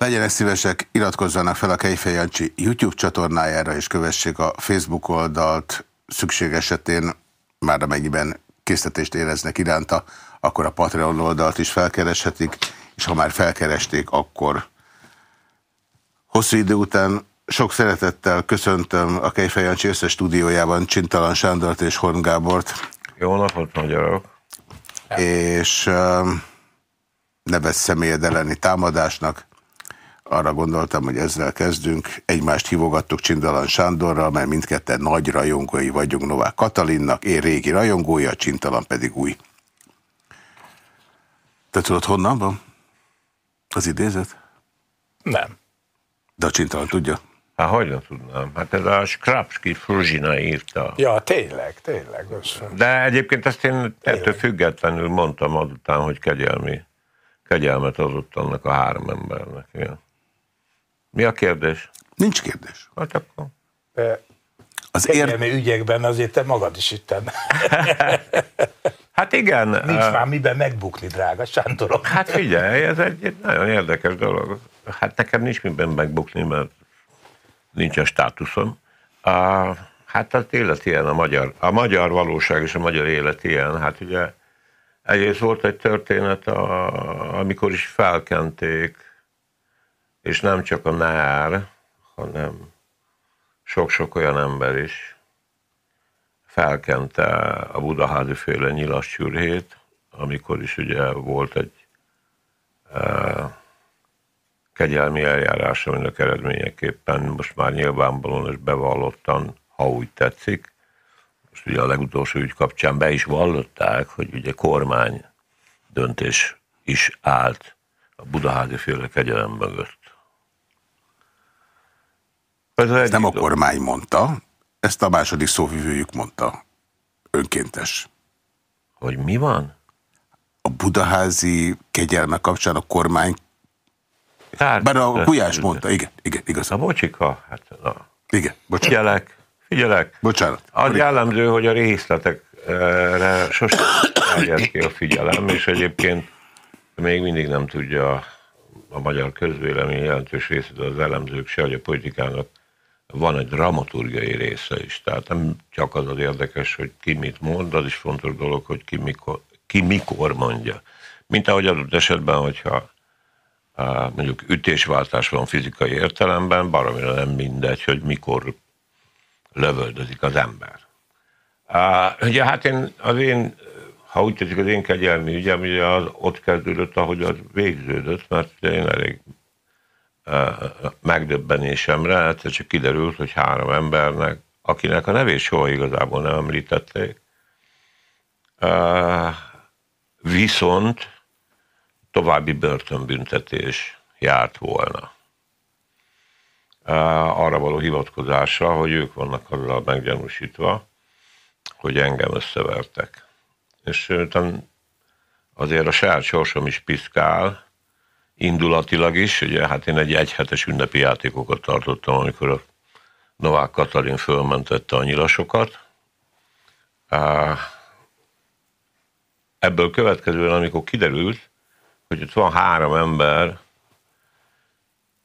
Legyenek szívesek, iratkozzanak fel a Kejfej Jancsi YouTube csatornájára, és kövessék a Facebook oldalt szükség esetén, már amennyiben készítést éreznek iránta, akkor a Patreon oldalt is felkereshetik, és ha már felkeresték, akkor hosszú idő után sok szeretettel köszöntöm a Kejfej Jancsi összes stúdiójában Csintalan Sándort és Horn Gábort. Jó napot, magyarok! És uh, nevez személyed elleni támadásnak. Arra gondoltam, hogy ezzel kezdünk. Egymást hívogattuk Csintalan Sándorral, mert mindketten nagy rajongói vagyunk Novák Katalinnak, én régi rajongója, Csintalan pedig új. Te tudod, honnan van az idézet? Nem. De a Csintalan tudja? Hát hogy nem tudnám? Hát ez a Skrapski Fruzsina írta. Ja, tényleg, tényleg. Össze. De egyébként ezt én ettől függetlenül mondtam azután, hogy kegyelmi, kegyelmet adott annak a három embernek. Igen. Mi a kérdés? Nincs kérdés. Hát akkor... De Az ér... kegyelmi ügyekben azért te magad is itten. Hát igen. Nincs eh, már miben megbukni, drága Sántorok. Hát figyelj, ez egy, egy nagyon érdekes dolog. Hát nekem nincs miben megbukni, mert nincsen státuszom. A, hát az élet ilyen a magyar, a magyar valóság és a magyar élet ilyen. Hát ugye egyrészt volt egy történet, a, amikor is felkenték, és nem csak a NÁR, hanem sok-sok olyan ember is felkente a budaházi féle nyilas csürhét, amikor is ugye volt egy e, kegyelmi eljárás, aminek eredményeképpen most már nyilvánvalóan és bevallottan, ha úgy tetszik, most ugye a legutolsó ügy kapcsán be is vallották, hogy ugye kormány döntés is állt a budaházi féle kegyelem mögött. Ez Ezt nem a kormány mondta, ezt a második szóvivőjük mondta. Önkéntes. Hogy mi van? A budaházi kegyelme kapcsán a kormány, Tehát, bár a Gulyás mondta, igen, igen, A igaz. bocsika, hát na, Igen, bocsánat. figyelek, figyelek. Bocsánat. Az jellemző, hogy a részletekre sosem terjed ki a figyelem, és egyébként még mindig nem tudja a magyar közvélemény jelentős része, de az elemzők se, hogy a politikának van egy dramaturgiai része is. Tehát nem csak az az érdekes, hogy ki mit mond, az is fontos dolog, hogy ki mikor, ki mikor mondja. Mint ahogy adott esetben, hogyha mondjuk ütésváltás van fizikai értelemben, baromira nem mindegy, hogy mikor lövöldözik az ember. Ugye hát én, az én, ha úgy tetszik, az én kegyelmi ügyem, ugye az ott kezdődött, ahogy az végződött, mert én elég megdöbbenésemre egyszer csak kiderült, hogy három embernek, akinek a nevét soha igazából nem említették, viszont további börtönbüntetés járt volna arra való hivatkozásra, hogy ők vannak azzal meggyanúsítva, hogy engem összevertek. És azért a saját sorsom is piszkál, indulatilag is, ugye hát én egy egyhetes ünnepi játékokat tartottam, amikor a Novák Katalin fölmentette a nyilasokat. Ebből következően, amikor kiderült, hogy ott van három ember,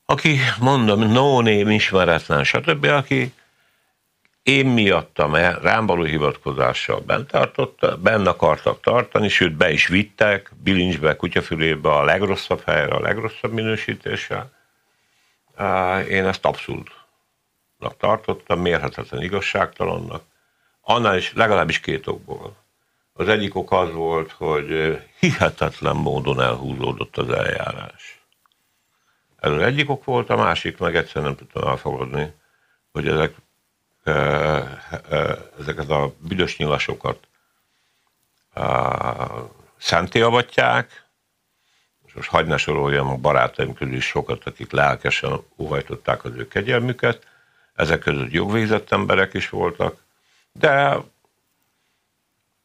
aki, mondom, no name, ismeretlen, stb., aki én miattam el, rám való hivatkozással bent tartotta, benne akartak tartani, sőt be is vittek, bilincsbe, kutyafülébe a legrosszabb helyre, a legrosszabb minősítéssel. Én ezt abszurdnak tartottam, mérhetetlen igazságtalannak. Annál is legalábbis két okból. Az egyik ok az volt, hogy hihetetlen módon elhúzódott az eljárás. Ez az egyik ok volt, a másik meg egyszer nem tudtam elfogadni, hogy ezek, ezeket a büdös nyilasokat szenté avatják, és most hagyd ne soroljam a barátaim közül is sokat, akik lelkesen óhajtották az ő kegyelmüket, ezek között jogvégzett emberek is voltak, de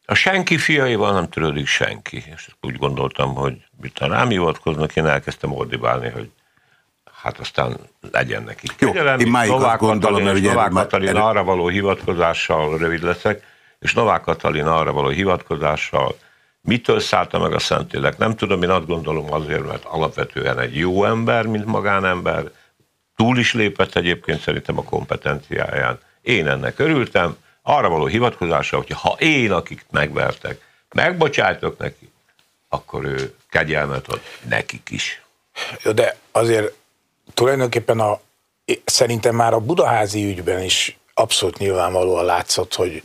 a senki fiaival nem törődik senki. És úgy gondoltam, hogy miután rám hivatkoznak, én elkezdtem ordibálni, hogy hát aztán legyen neki. Jó, kegyelem. én máig azt Novák gondolom, Katalin, ugye Novák Katalin erről- arra való hivatkozással rövid leszek, és Novák Katalin arra való hivatkozással Mitől szállta meg a Szentlélek? Nem tudom, én azt gondolom azért, mert alapvetően egy jó ember, mint magánember, túl is lépett egyébként szerintem a kompetenciáján. Én ennek örültem, arra való hivatkozása, hogy ha én, akik megvertek, megbocsájtok neki, akkor ő kegyelmet ad nekik is. Jó, de azért tulajdonképpen a, szerintem már a budaházi ügyben is abszolút nyilvánvalóan látszott, hogy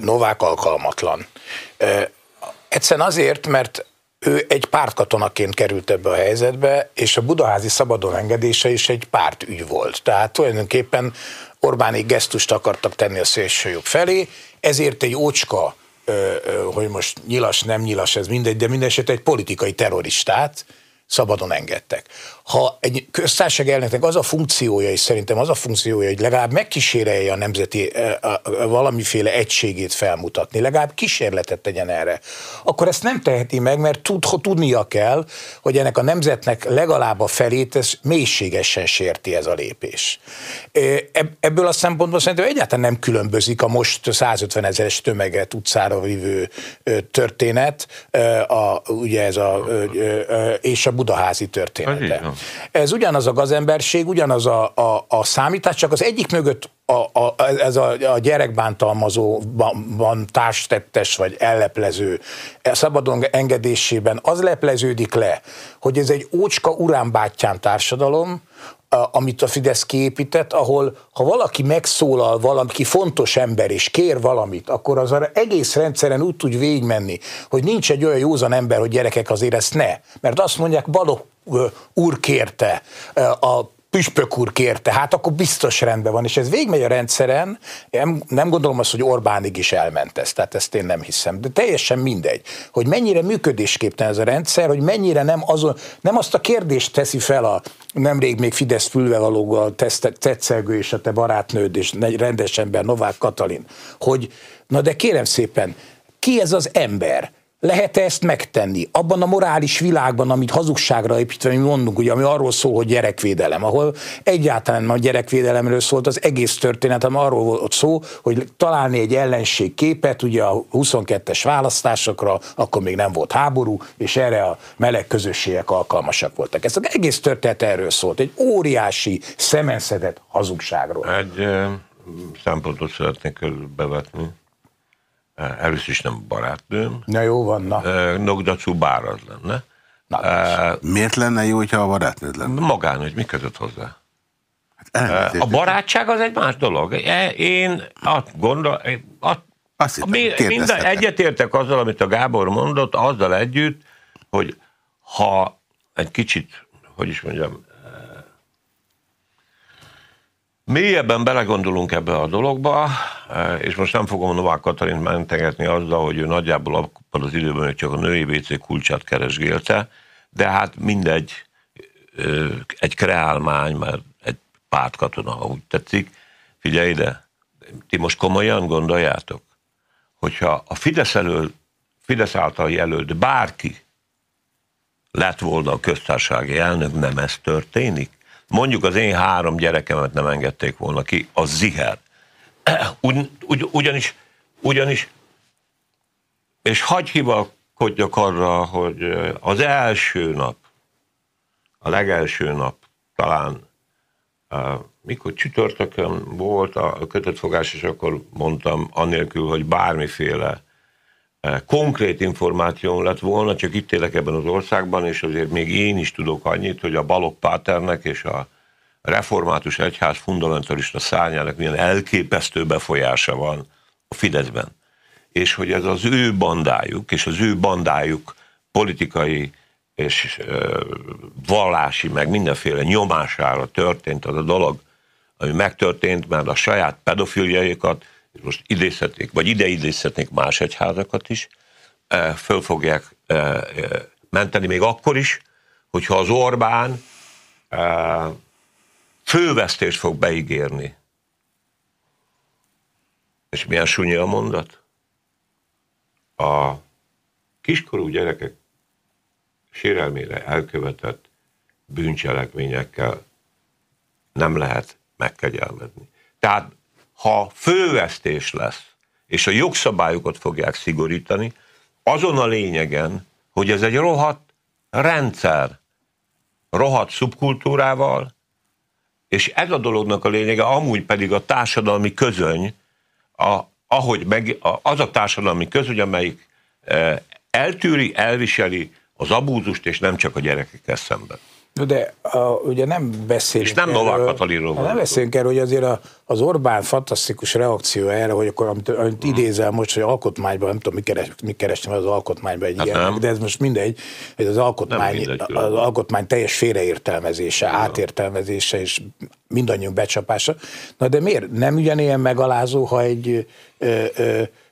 Novák alkalmatlan. Egyszerűen azért, mert ő egy pártkatonaként került ebbe a helyzetbe, és a budaházi szabadon engedése is egy pártügy volt. Tehát tulajdonképpen Orbáni gesztust akartak tenni a szélsőjobb felé, ezért egy ócska, hogy most nyilas, nem nyilas, ez mindegy, de minden egy politikai terroristát szabadon engedtek ha egy köztársaság elnöknek az a funkciója, és szerintem az a funkciója, hogy legalább megkísérelje a nemzeti a, a, valamiféle egységét felmutatni, legalább kísérletet tegyen erre, akkor ezt nem teheti meg, mert tud, tudnia kell, hogy ennek a nemzetnek legalább a felét ez mélységesen sérti ez a lépés. Ebből a szempontból szerintem egyáltalán nem különbözik a most 150 ezeres tömeget utcára vívő történet, a, ugye ez a, és a budaházi története. Ez ugyanaz a gazemberség, ugyanaz a, a, a számítás, csak az egyik mögött a, a, ez a, a gyerekbántalmazóban társtettes vagy elleplező e szabadon engedésében. Az lepleződik le, hogy ez egy ócska uránbátyán társadalom, amit a Fidesz kiépített, ahol ha valaki megszólal, valaki fontos ember és kér valamit, akkor az egész rendszeren úgy tud végigmenni, hogy nincs egy olyan józan ember, hogy gyerekek azért ezt ne. Mert azt mondják, Balogh úr kérte, a püspök úr kérte, hát akkor biztos rendben van, és ez végigmegy a rendszeren, nem, nem gondolom azt, hogy Orbánig is elment ez, tehát ezt én nem hiszem, de teljesen mindegy, hogy mennyire működésképtelen ez a rendszer, hogy mennyire nem, azon, nem azt a kérdést teszi fel a nemrég még Fidesz fülvevalógal tetszelgő és a te barátnőd és rendes ember Novák Katalin, hogy na de kérem szépen, ki ez az ember? Lehet-e ezt megtenni? Abban a morális világban, amit hazugságra építve mi mondunk, ugye, ami arról szól, hogy gyerekvédelem, ahol egyáltalán a gyerekvédelemről szólt az egész történet, hanem arról volt szó, hogy találni egy ellenség képet, ugye a 22-es választásokra, akkor még nem volt háború, és erre a meleg közösségek alkalmasak voltak. Ez az egész történet erről szólt, egy óriási, szemenszedett hazugságról. Egy szempontot szeretnék bevetni Először is nem barátnőm. Na jó van, na. Nogdacú bár az lenne. Na, uh, miért lenne jó, hogyha a barátnőd lenne? Magán, hogy mi között hozzá? Hát a barátság az egy más dolog. Én azt gondol, azt, azt hittem, mi, minden, egyetértek azzal, amit a Gábor mondott, azzal együtt, hogy ha egy kicsit, hogy is mondjam, Mélyebben belegondolunk ebbe a dologba, e, és most nem fogom Novák Katalint mentegetni azzal, hogy ő nagyjából abban az időben hogy csak a női WC kulcsát keresgélte, de hát mindegy, egy kreálmány, mert egy pártkatona, ha úgy tetszik. Figyelj ide, ti most komolyan gondoljátok, hogyha a Fidesz elől, Fidesz által jelölt bárki lett volna a köztársasági elnök, nem ez történik? Mondjuk az én három gyerekemet nem engedték volna ki, az ziher. Ugy, ugy, ugyanis, ugyanis, és hagyj hivalkodjak arra, hogy az első nap, a legelső nap, talán mikor csütörtökön volt a kötött fogás, és akkor mondtam, anélkül, hogy bármiféle konkrét információ lett volna, csak itt élek ebben az országban, és azért még én is tudok annyit, hogy a Balogh Páternek és a református egyház fundamentalista szárnyának milyen elképesztő befolyása van a Fideszben. És hogy ez az ő bandájuk, és az ő bandájuk politikai és ö, vallási, meg mindenféle nyomására történt az a dolog, ami megtörtént, mert a saját pedofiljaikat és most idézhetnék, vagy ide idézhetnék más egyházakat is, e, föl fogják e, e, menteni még akkor is, hogyha az Orbán fővesztést fog beígérni. És milyen sunyi a mondat? A kiskorú gyerekek sérelmére elkövetett bűncselekményekkel nem lehet megkegyelmedni. Tehát ha fővesztés lesz, és a jogszabályokat fogják szigorítani, azon a lényegen, hogy ez egy rohadt rendszer, rohadt szubkultúrával, és ez a dolognak a lényege, amúgy pedig a társadalmi közöny, a, ahogy meg, a, az a társadalmi közöny, amelyik e, eltűri, elviseli az abúzust, és nem csak a gyerekekkel szemben. De a, ugye nem beszélünk És nem Novák Katalinról Nem beszélünk erről, hogy azért a, az Orbán fantasztikus reakció erre, hogy akkor, amit, amit hmm. idézel most, hogy alkotmányban, nem tudom, mi, keres, mi kerestem az alkotmányban egy hát ilyen, de ez most mindegy, hogy az alkotmány, mindegy, az alkotmány teljes félreértelmezése, ja. átértelmezése és mindannyiunk becsapása. Na de miért? Nem ugyanilyen megalázó, ha egy ö,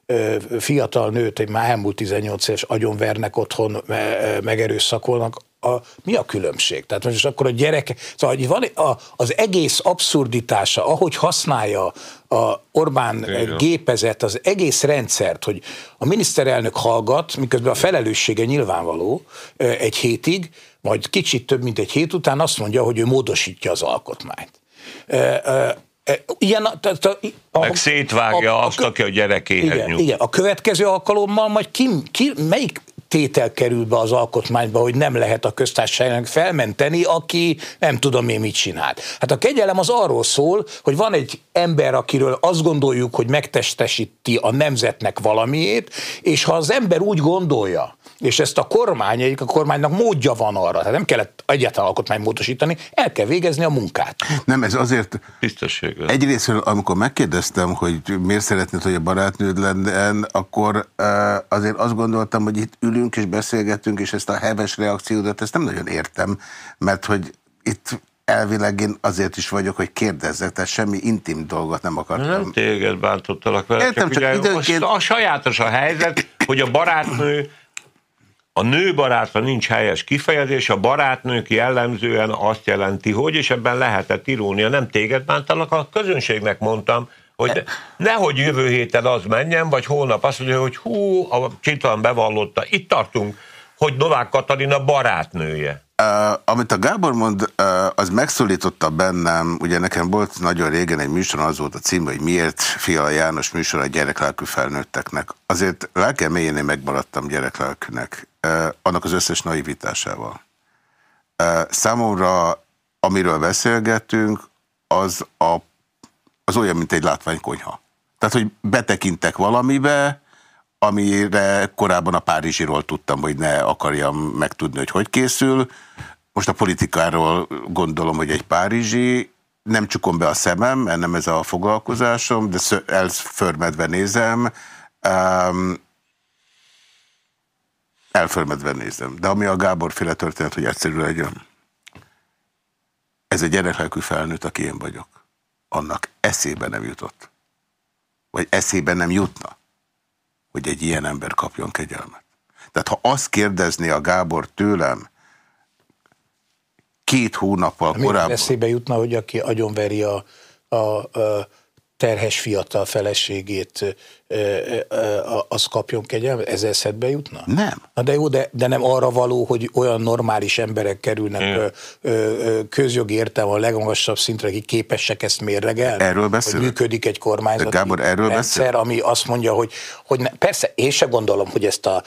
ö, fiatal nőt, egy már elmúlt 18 éves agyonvernek otthon, megerőszakolnak, a, mi a különbség? Tehát most akkor a gyerek, szóval van a, az egész abszurditása, ahogy használja a Orbán Igen. gépezet az egész rendszert, hogy a miniszterelnök hallgat, miközben a felelőssége nyilvánvaló egy hétig, majd kicsit több, mint egy hét után azt mondja, hogy ő módosítja az alkotmányt. Ilyen, tehát a, a, Meg szétvágja a, a, azt, aki a gyerekéhez igen, igen, a következő alkalommal majd ki, ki, melyik tétel kerül be az alkotmányba, hogy nem lehet a köztársaságnak felmenteni, aki nem tudom én mit csinált. Hát a kegyelem az arról szól, hogy van egy ember, akiről azt gondoljuk, hogy megtestesíti a nemzetnek valamiét, és ha az ember úgy gondolja, és ezt a kormány, a kormánynak módja van arra, tehát nem kellett egyáltalán alkotmányt módosítani, el kell végezni a munkát. Nem, ez azért... Tisztességgel. Egyrészt, amikor megkérdeztem, hogy miért szeretnéd, hogy a barátnőd lenne, akkor azért azt gondoltam, hogy itt ülünk és beszélgetünk, és ezt a heves reakciódat, ezt nem nagyon értem, mert hogy itt elvileg én azért is vagyok, hogy kérdezzek, tehát semmi intim dolgot nem akartam. Nem téged bántottalak vele, Értem, csak, csak időnként... a sajátos a helyzet, hogy a barátnő a nő barátra nincs helyes kifejezés, a barátnők jellemzően azt jelenti, hogy, és ebben lehetett irónia, nem téged bántanak, a közönségnek mondtam, hogy nehogy jövő héten az menjen, vagy holnap azt mondja, hogy hú, a Csitlan bevallotta, itt tartunk, hogy Novák Katalina barátnője. Uh, amit a Gábor mond, uh, az megszólította bennem, ugye nekem volt nagyon régen egy műsor, az volt a cím, hogy miért Fiala János műsor a gyereklelkű felnőtteknek. Azért lelkem mélyén én megmaradtam gyereklelkűnek, uh, annak az összes naivitásával. Uh, számomra, amiről beszélgetünk, az, a, az olyan, mint egy látványkonyha. Tehát, hogy betekintek valamibe, amire korábban a Párizsiról tudtam, hogy ne akarjam megtudni, hogy hogy készül. Most a politikáról gondolom, hogy egy Párizsi, nem csukom be a szemem, mert nem ez a foglalkozásom, de elförmedve nézem, um, elförmedve nézem. De ami a Gábor féle történet, hogy egyszerű legyen, ez egy gyereklelkű felnőtt, aki én vagyok. Annak eszébe nem jutott. Vagy eszébe nem jutna hogy egy ilyen ember kapjon kegyelmet. Tehát ha azt kérdezné a Gábor tőlem, két hónappal korábban... eszébe jutna, hogy aki agyonveri a, a, a terhes fiatal feleségét, az kapjon kegyelmet? Ez eszedbe jutna? Nem. Na de jó, de, de nem arra való, hogy olyan normális emberek kerülnek hmm. közjogi értelme a legmagasabb szintre, akik képesek ezt mérlegelni? Erről beszél. Hogy működik egy kormányzati de Gábor, erről rendszer, beszél? ami azt mondja, hogy, hogy ne, persze, én se gondolom, hogy ezt a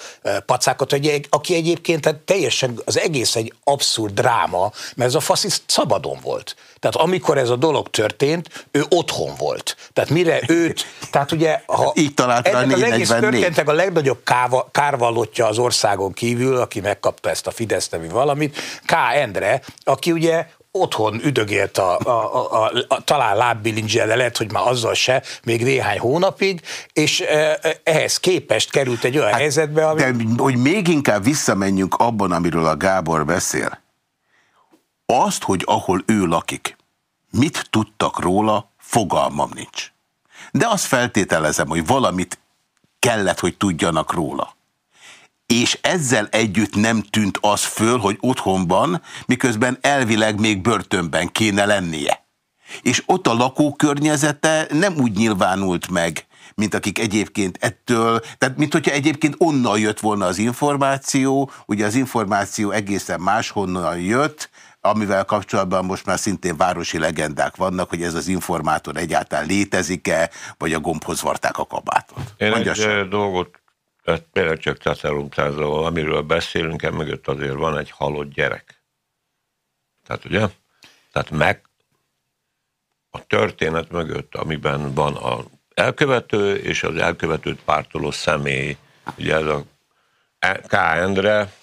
pacákat, hogy aki egyébként tehát teljesen az egész egy abszurd dráma, mert ez a fasziszt szabadon volt. Tehát amikor ez a dolog történt, ő otthon volt. Tehát mire őt, tehát ugye, ha így talált rá az egész történtek a legnagyobb káva, kárvallottja az országon kívül, aki megkapta ezt a Fidesz nevű valamit, K. Endre, aki ugye otthon üdögélt a, a, a, a, a talán lábbilincsel, de lehet, hogy már azzal se, még néhány hónapig, és e, ehhez képest került egy olyan hát, helyzetbe, ami... De hogy még inkább visszamenjünk abban, amiről a Gábor beszél, azt, hogy ahol ő lakik, mit tudtak róla, fogalmam nincs. De azt feltételezem, hogy valamit kellett, hogy tudjanak róla. És ezzel együtt nem tűnt az föl, hogy otthonban, miközben elvileg még börtönben kéne lennie. És ott a lakókörnyezete nem úgy nyilvánult meg, mint akik egyébként ettől, tehát mint hogyha egyébként onnan jött volna az információ, ugye az információ egészen máshonnan jött, amivel kapcsolatban most már szintén városi legendák vannak, hogy ez az informátor egyáltalán létezik-e, vagy a gombhoz varták a kabátot. Én Mondja egy sem. dolgot például csak Tatarumtázol, amiről beszélünk, mögött azért van egy halott gyerek. Tehát ugye? Tehát meg a történet mögött, amiben van a elkövető és az elkövetőt pártoló személy, ugye ez a K. Endre,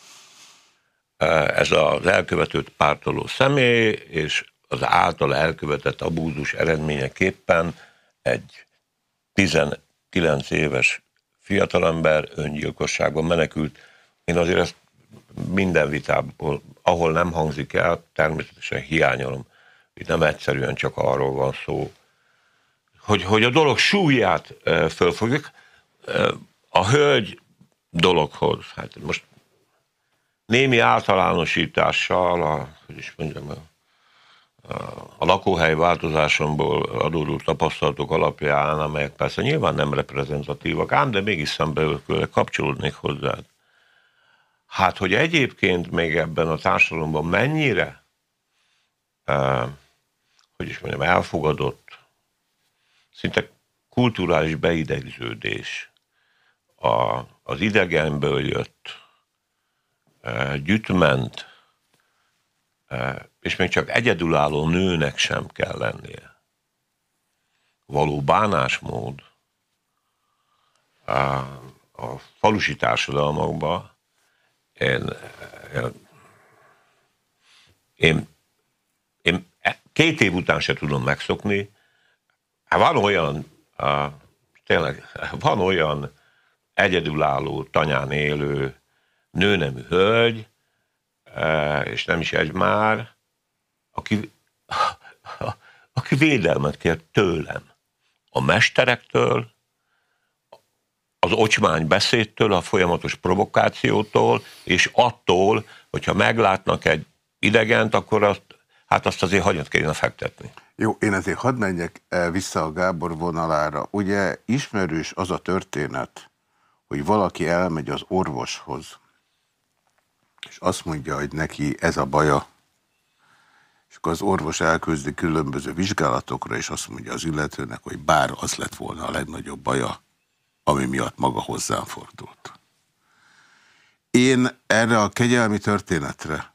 ez az elkövetőt pártoló személy, és az által elkövetett abúzus eredményeképpen egy 19 éves fiatalember öngyilkosságon menekült. Én azért ezt minden vitából, ahol nem hangzik el, természetesen hiányolom. Itt nem egyszerűen csak arról van szó, hogy, hogy a dolog súlyát fölfogjuk. A hölgy dologhoz, hát most némi általánosítással, a, hogy is mondjam, a, a lakóhely változásomból adódó tapasztalatok alapján, amelyek persze nyilván nem reprezentatívak, ám de mégis szembe kapcsolódnék hozzá. Hát, hogy egyébként még ebben a társadalomban mennyire, eh, hogy is mondjam, elfogadott, szinte kulturális beidegződés a, az idegenből jött, gyütment, és még csak egyedülálló nőnek sem kell lennie. Való bánásmód a, falusi társadalmakban én, én, én két év után se tudom megszokni. Hát van olyan, tényleg, van olyan egyedülálló tanyán élő nőnemű hölgy, és nem is egy már, aki, aki védelmet kér tőlem. A mesterektől, az ocsmány beszédtől, a folyamatos provokációtól, és attól, hogyha meglátnak egy idegent, akkor azt, hát azt azért hagyat kéne fektetni. Jó, én ezért hadd menjek eh, vissza a Gábor vonalára. Ugye ismerős az a történet, hogy valaki elmegy az orvoshoz, és azt mondja, hogy neki ez a baja, és akkor az orvos elküldi különböző vizsgálatokra, és azt mondja az illetőnek, hogy bár az lett volna a legnagyobb baja, ami miatt maga hozzám fordult. Én erre a kegyelmi történetre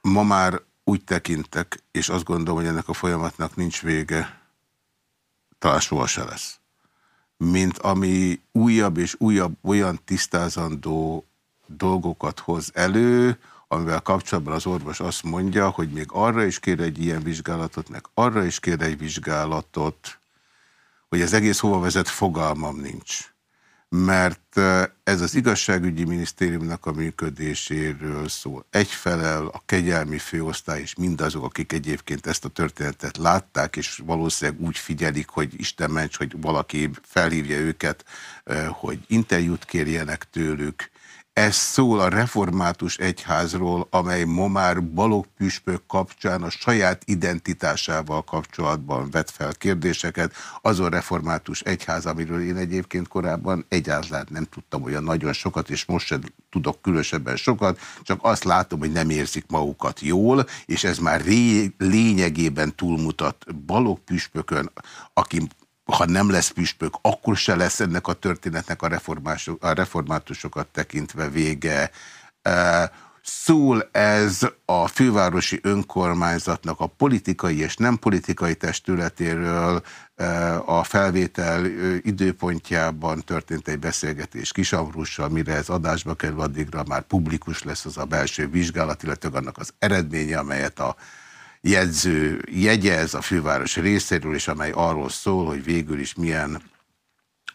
ma már úgy tekintek, és azt gondolom, hogy ennek a folyamatnak nincs vége, talán soha se lesz, mint ami újabb és újabb olyan tisztázandó dolgokat hoz elő, amivel kapcsolatban az orvos azt mondja, hogy még arra is kér egy ilyen vizsgálatot, meg arra is kér egy vizsgálatot, hogy ez egész hova vezet, fogalmam nincs. Mert ez az igazságügyi minisztériumnak a működéséről szól. Egyfelel a kegyelmi főosztály és mindazok, akik egyébként ezt a történetet látták, és valószínűleg úgy figyelik, hogy Isten ments, hogy valaki felhívja őket, hogy interjút kérjenek tőlük, ez szól a református egyházról, amely ma már Balog püspök kapcsán a saját identitásával kapcsolatban vet fel kérdéseket. Az a református egyház, amiről én egyébként korábban egyáltalán nem tudtam olyan nagyon sokat, és most sem tudok különösebben sokat, csak azt látom, hogy nem érzik magukat jól, és ez már lényegében túlmutat Balog püspökön, aki ha nem lesz püspök, akkor se lesz ennek a történetnek a, a reformátusokat tekintve vége. Szól ez a fővárosi önkormányzatnak a politikai és nem politikai testületéről a felvétel időpontjában történt egy beszélgetés Kisamrussal, mire ez adásba kerül, addigra már publikus lesz az a belső vizsgálat, illetve annak az eredménye, amelyet a jegyző jegyez a főváros részéről, és amely arról szól, hogy végül is milyen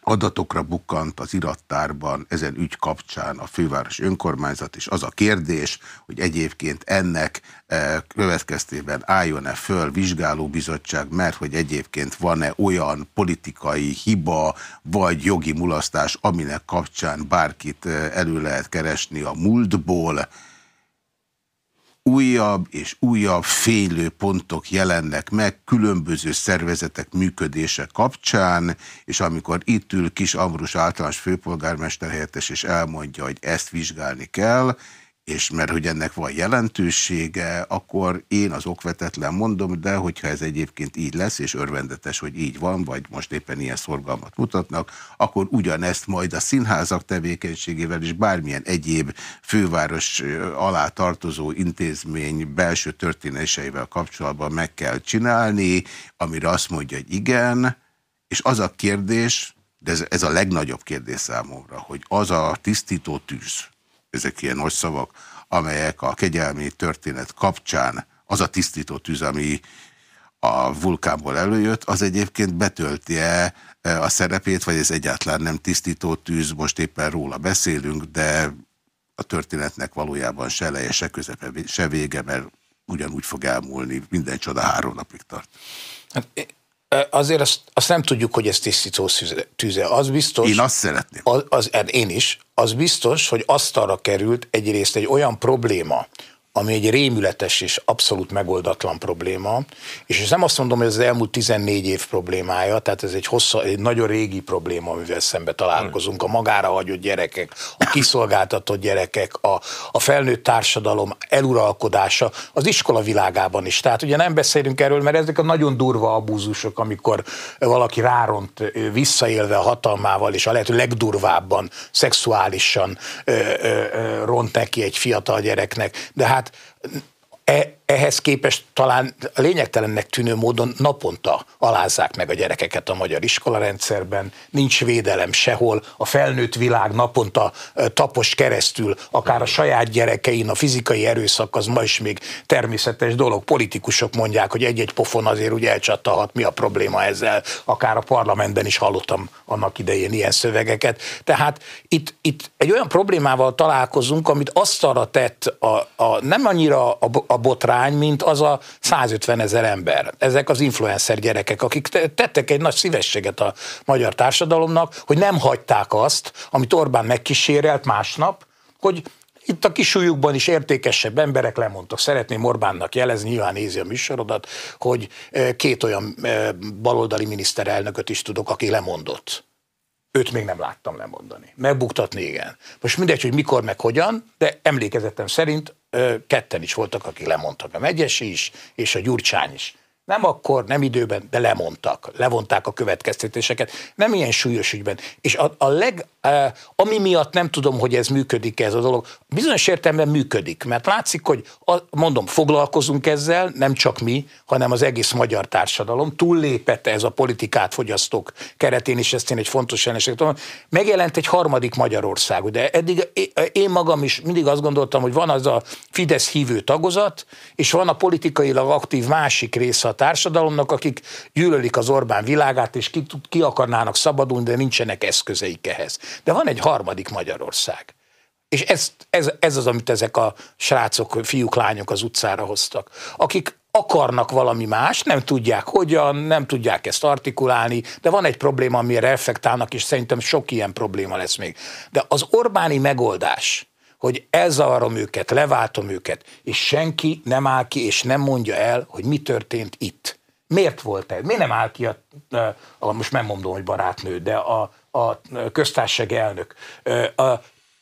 adatokra bukkant az irattárban ezen ügy kapcsán a főváros önkormányzat, és az a kérdés, hogy egyébként ennek e, következtében álljon-e föl vizsgálóbizottság, mert hogy egyébként van-e olyan politikai hiba, vagy jogi mulasztás, aminek kapcsán bárkit e, elő lehet keresni a múltból, újabb és újabb félő pontok jelennek meg különböző szervezetek működése kapcsán, és amikor itt ül Kis Ambrus általános főpolgármester helyettes, és elmondja, hogy ezt vizsgálni kell, és mert hogy ennek van jelentősége, akkor én az okvetetlen mondom, de hogyha ez egyébként így lesz, és örvendetes, hogy így van, vagy most éppen ilyen szorgalmat mutatnak, akkor ugyanezt majd a színházak tevékenységével és bármilyen egyéb főváros alá tartozó intézmény belső történéseivel kapcsolatban meg kell csinálni, amire azt mondja, hogy igen, és az a kérdés, de ez, ez a legnagyobb kérdés számomra, hogy az a tisztító tűz, ezek ilyen nagy szavak, amelyek a kegyelmi történet kapcsán az a tisztító tűz, ami a vulkánból előjött, az egyébként betölti-e e, a szerepét, vagy ez egyáltalán nem tisztító tűz, most éppen róla beszélünk, de a történetnek valójában se eleje, se közepe, se vége, mert ugyanúgy fog elmúlni, minden csoda három napig tart. Hát azért azt, azt nem tudjuk, hogy ez tisztító tűze. Az biztos. Én azt szeretném. Az, az, hát én is. Az biztos, hogy asztalra került egyrészt egy olyan probléma, ami egy rémületes és abszolút megoldatlan probléma, és ez nem azt mondom, hogy ez az elmúlt 14 év problémája, tehát ez egy, hosszú, egy nagyon régi probléma, amivel szembe találkozunk, a magára hagyott gyerekek, a kiszolgáltatott gyerekek, a, a felnőtt társadalom eluralkodása az iskola világában is. Tehát ugye nem beszélünk erről, mert ezek a nagyon durva abúzusok, amikor valaki ráront visszaélve a hatalmával, és a lehető legdurvábban szexuálisan ö, ö, ö, ront neki egy fiatal gyereknek, de hát e, ehhez képest talán lényegtelennek tűnő módon naponta alázzák meg a gyerekeket a magyar iskolarendszerben, nincs védelem sehol, a felnőtt világ naponta tapos keresztül, akár a saját gyerekein, a fizikai erőszak az ma is még természetes dolog. Politikusok mondják, hogy egy-egy pofon azért úgy elcsattalhat, mi a probléma ezzel, akár a parlamentben is hallottam annak idején ilyen szövegeket. Tehát itt, itt egy olyan problémával találkozunk, amit asztalra tett a, a, nem annyira a, a botrány, arány, mint az a 150 ezer ember. Ezek az influencer gyerekek, akik tettek egy nagy szívességet a magyar társadalomnak, hogy nem hagyták azt, amit Orbán megkísérelt másnap, hogy itt a kisújukban is értékesebb emberek lemondtak. Szeretném Orbánnak jelezni, nyilván nézi a műsorodat, hogy két olyan baloldali miniszterelnököt is tudok, aki lemondott. Őt még nem láttam lemondani. Megbuktatni igen. Most mindegy, hogy mikor, meg hogyan, de emlékezetem szerint ketten is voltak, akik lemondtak. A Megyesi is, és a Gyurcsány is. Nem akkor, nem időben, de lemondtak, levonták a következtetéseket. Nem ilyen súlyos ügyben. És a, a leg, ami miatt nem tudom, hogy ez működik ez a dolog, bizonyos értelemben működik, mert látszik, hogy a, mondom, foglalkozunk ezzel, nem csak mi, hanem az egész magyar társadalom, túllépette ez a politikát fogyasztók keretén, és ezt én egy fontos jelenséget tudom. Megjelent egy harmadik Magyarország, de eddig én magam is mindig azt gondoltam, hogy van az a Fidesz hívő tagozat, és van a politikailag aktív másik része a társadalomnak, akik gyűlölik az Orbán világát, és ki, ki akarnának szabadulni, de nincsenek eszközeik ehhez. De van egy harmadik Magyarország. És ez, ez, ez az, amit ezek a srácok, fiúk, lányok az utcára hoztak. Akik akarnak valami más, nem tudják hogyan, nem tudják ezt artikulálni, de van egy probléma, amire reflektálnak, és szerintem sok ilyen probléma lesz még. De az Orbáni megoldás, hogy elzavarom őket, leváltom őket, és senki nem áll ki, és nem mondja el, hogy mi történt itt. Miért volt ez? Miért nem áll ki a, a most nem mondom, hogy barátnő, de a, a köztársaság elnök. A,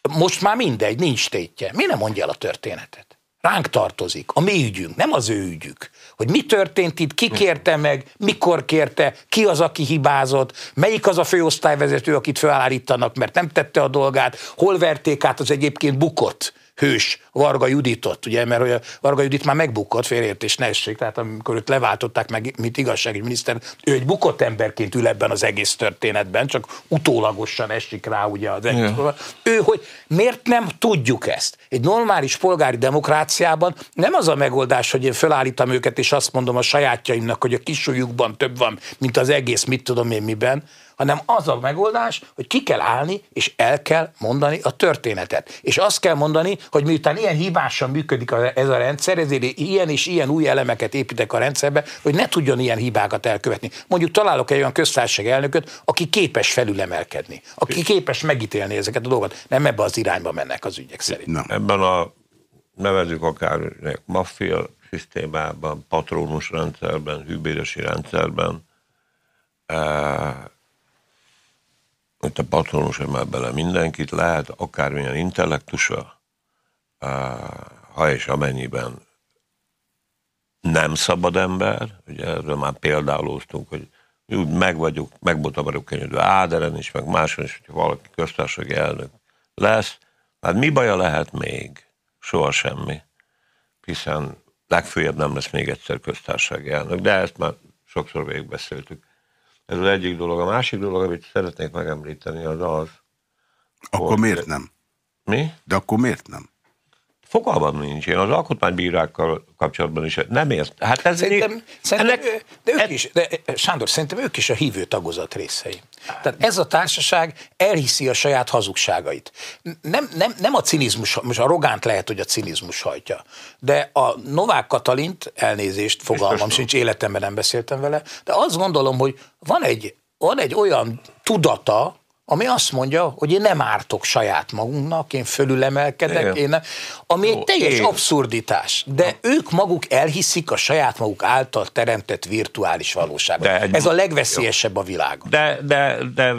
most már mindegy, nincs tétje. Mi nem mondja el a történetet? Ránk tartozik, a mi ügyünk, nem az ő ügyük. Hogy mi történt itt, ki kérte meg, mikor kérte, ki az, aki hibázott, melyik az a főosztályvezető, akit felállítanak, mert nem tette a dolgát, hol verték át az egyébként bukott hős Varga Juditot, ugye, mert hogy a Varga Judit már megbukott, félértés ne essék, tehát amikor őt leváltották meg, mint igazságügyi miniszter, ő egy bukott emberként ül ebben az egész történetben, csak utólagosan esik rá ugye az egész. Ja. Ő, hogy miért nem tudjuk ezt? Egy normális polgári demokráciában nem az a megoldás, hogy én felállítam őket, és azt mondom a sajátjaimnak, hogy a kisújukban több van, mint az egész, mit tudom én miben, hanem az a megoldás, hogy ki kell állni, és el kell mondani a történetet. És azt kell mondani, hogy miután ilyen hibásan működik ez a rendszer, ezért ilyen és ilyen új elemeket építek a rendszerbe, hogy ne tudjon ilyen hibákat elkövetni. Mondjuk találok egy olyan köztársaság elnököt, aki képes felülemelkedni, aki képes megítélni ezeket a dolgokat. Nem ebbe az irányba mennek az ügyek szerint. Nem. Ebben a nevezük akár maffia szisztémában, patronus rendszerben, hűbéresi rendszerben, eh, hogy a patronus emel bele mindenkit, lehet akármilyen intellektusa, ha és amennyiben nem szabad ember, ugye erről már példálóztunk, hogy úgy meg vagyok, megbotabarok Áderen is, meg máson is, hogyha valaki köztársasági elnök lesz, hát mi baja lehet még? Soha semmi. Hiszen legfőjebb nem lesz még egyszer köztársasági elnök, de ezt már sokszor végigbeszéltük. Ez az egyik dolog. A másik dolog, amit szeretnék megemlíteni, az az, Akkor hogy... miért nem? Mi? De akkor miért nem? Fogalmam nincs. Én az alkotmánybírákkal kapcsolatban is nem ért. Hát ez szerintem, egy, szerintem ennek, de ők is, de Sándor, szerintem ők is a hívő tagozat részei. Tehát ez a társaság elhiszi a saját hazugságait. Nem, nem, nem a cinizmus, most a Rogánt lehet, hogy a cinizmus hajtja, de a Novák Katalint, elnézést, fogalmam sincs, életemben nem beszéltem vele, de azt gondolom, hogy van egy, van egy olyan tudata, ami azt mondja, hogy én nem ártok saját magunknak, én fölülemelkedek, Igen. én nem, ami Jó, egy teljes én. abszurditás. De ha. ők maguk elhiszik a saját maguk által teremtett virtuális valóságot. De egy, Ez a legveszélyesebb a világon. De, de, de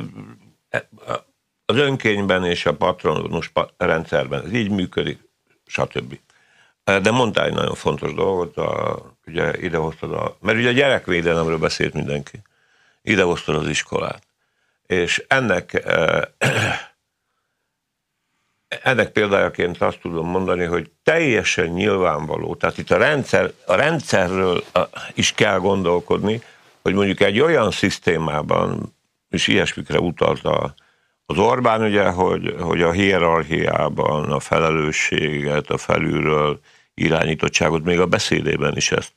az önkényben és a patronus rendszerben ez így működik, stb. De mondtál egy nagyon fontos dolgot, a, ugye idehoztad a, mert ugye a gyerekvédelemről beszélt mindenki. Idehoztad az iskolát és ennek, eh, ennek példájaként azt tudom mondani, hogy teljesen nyilvánvaló, tehát itt a, rendszer, a rendszerről is kell gondolkodni, hogy mondjuk egy olyan szisztémában, és ilyesmikre utalt az Orbán, ugye, hogy, hogy a hierarchiában a felelősséget, a felülről irányítottságot, még a beszédében is ezt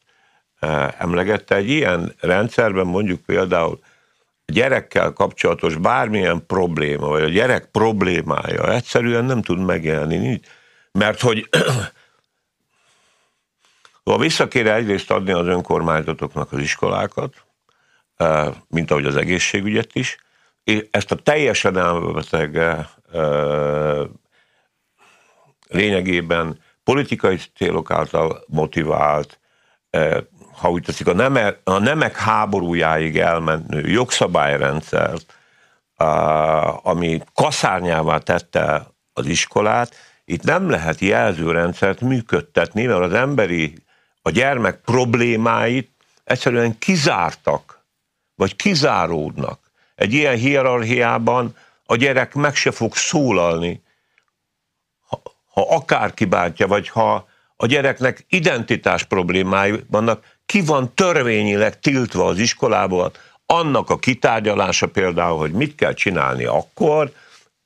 eh, emlegette. Egy ilyen rendszerben mondjuk például gyerekkel kapcsolatos bármilyen probléma, vagy a gyerek problémája egyszerűen nem tud megjelenni. Mert hogy ha vissza kéne egyrészt adni az önkormányzatoknak az iskolákat, eh, mint ahogy az egészségügyet is, és ezt a teljesen elmebeteg eh, lényegében politikai célok által motivált, eh, ha úgy tetszik, a, neme, a nemek háborújáig elmenő jogszabályrendszert, ami kaszárnyává tette az iskolát, itt nem lehet jelzőrendszert működtetni, mert az emberi, a gyermek problémáit egyszerűen kizártak, vagy kizáródnak. Egy ilyen hierarchiában a gyerek meg se fog szólalni, ha, ha akárki bántja, vagy ha a gyereknek identitás problémái vannak, ki van törvényileg tiltva az iskolából, annak a kitárgyalása például, hogy mit kell csinálni akkor,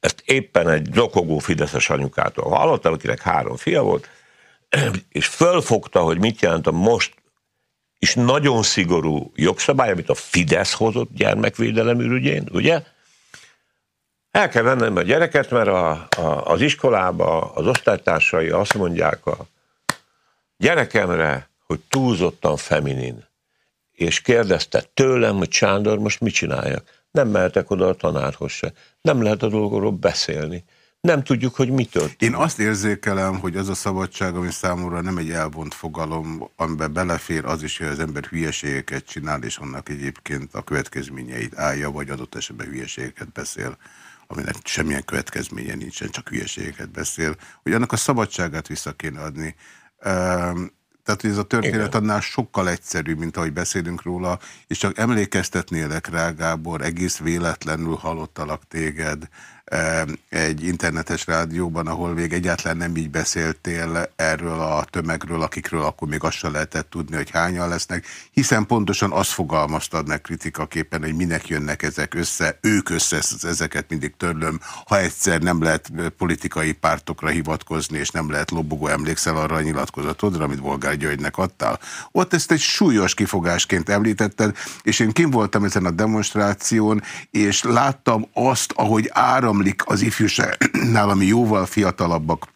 ezt éppen egy zokogó fideszes anyukától hallottam, akinek három fia volt, és fölfogta, hogy mit jelent a most is nagyon szigorú jogszabály, amit a Fidesz hozott gyermekvédelem ürügyén, ugye? El kell vennem a gyereket, mert a, a, az iskolába az osztálytársai azt mondják a gyerekemre, hogy túlzottan feminin, és kérdezte tőlem, hogy Sándor, most mit csináljak? Nem mehetek oda a tanárhoz se. Nem lehet a dolgokról beszélni. Nem tudjuk, hogy mitől. Én azt érzékelem, hogy az a szabadság, ami számomra nem egy elvont fogalom, amiben belefér az is, hogy az ember hülyeségeket csinál, és annak egyébként a következményeit állja, vagy adott esetben hülyeségeket beszél aminek semmilyen következménye nincsen, csak hülyeségeket beszél, hogy annak a szabadságát vissza kéne adni. Tehát, hogy ez a történet Igen. annál sokkal egyszerűbb, mint ahogy beszélünk róla, és csak emlékeztetnélek rá, Gábor, egész véletlenül hallottalak téged egy internetes rádióban, ahol még egyáltalán nem így beszéltél erről a tömegről, akikről akkor még azt sem lehetett tudni, hogy hányan lesznek, hiszen pontosan azt fogalmaztad meg kritikaképpen, hogy minek jönnek ezek össze, ők össze ezeket mindig törlöm, ha egyszer nem lehet politikai pártokra hivatkozni, és nem lehet lobogó, emlékszel arra a nyilatkozatodra, amit Volgár Györgynek adtál. Ott ezt egy súlyos kifogásként említetted, és én kim voltam ezen a demonstráción, és láttam azt, ahogy áram áramlik az ifjúságnál, ami jóval fiatalabbak,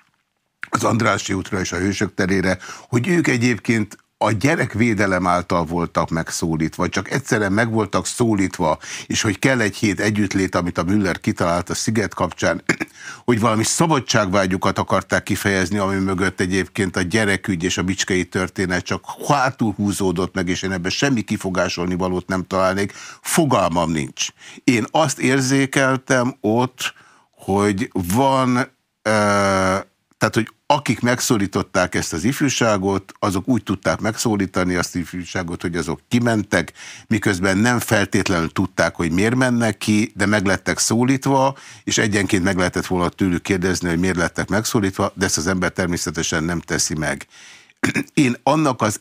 az Andrássy útra és a Hősök terére, hogy ők egyébként a gyerekvédelem által voltak megszólítva, csak egyszerűen meg voltak szólítva, és hogy kell egy hét együttlét, amit a Müller kitalált a Sziget kapcsán, hogy valami szabadságvágyukat akarták kifejezni, ami mögött egyébként a gyerekügy és a bicskei történet csak hátul húzódott meg, és én ebben semmi kifogásolni valót nem találnék, fogalmam nincs. Én azt érzékeltem ott, hogy van, uh, tehát hogy akik megszólították ezt az ifjúságot, azok úgy tudták megszólítani azt az ifjúságot, hogy azok kimentek, miközben nem feltétlenül tudták, hogy miért mennek ki, de meg lettek szólítva, és egyenként meg lehetett volna tőlük kérdezni, hogy miért lettek megszólítva, de ezt az ember természetesen nem teszi meg. Én annak az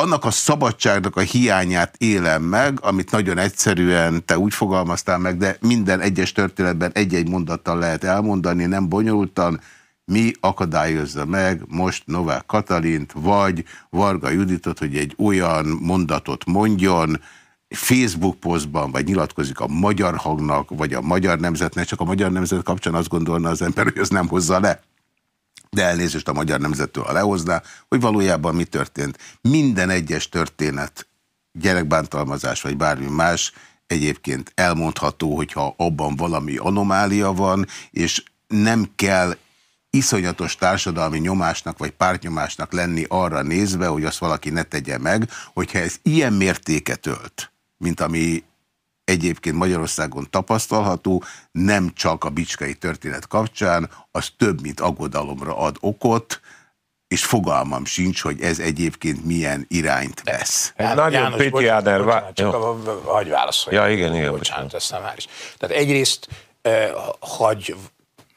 annak a szabadságnak a hiányát élem meg, amit nagyon egyszerűen te úgy fogalmaztál meg, de minden egyes történetben egy-egy mondattal lehet elmondani, nem bonyolultan, mi akadályozza meg most Novák Katalint, vagy Varga Juditot, hogy egy olyan mondatot mondjon, Facebook posztban, vagy nyilatkozik a magyar hangnak, vagy a magyar nemzetnek, csak a magyar nemzet kapcsán azt gondolna az ember, hogy az nem hozza le de elnézést a magyar nemzettől, a lehozná, hogy valójában mi történt. Minden egyes történet, gyerekbántalmazás vagy bármi más, egyébként elmondható, hogyha abban valami anomália van, és nem kell iszonyatos társadalmi nyomásnak vagy pártnyomásnak lenni arra nézve, hogy azt valaki ne tegye meg, hogyha ez ilyen mértéket ölt, mint ami egyébként Magyarországon tapasztalható, nem csak a bicskai történet kapcsán, az több, mint aggodalomra ad okot, és fogalmam sincs, hogy ez egyébként milyen irányt vesz. Ján, Nagyon János, Péti Áder... Bocsánat, csak a, hagyj válaszolj. Ja, igen, igen. Bocsánat, aztán már is. Tehát egyrészt eh, hagy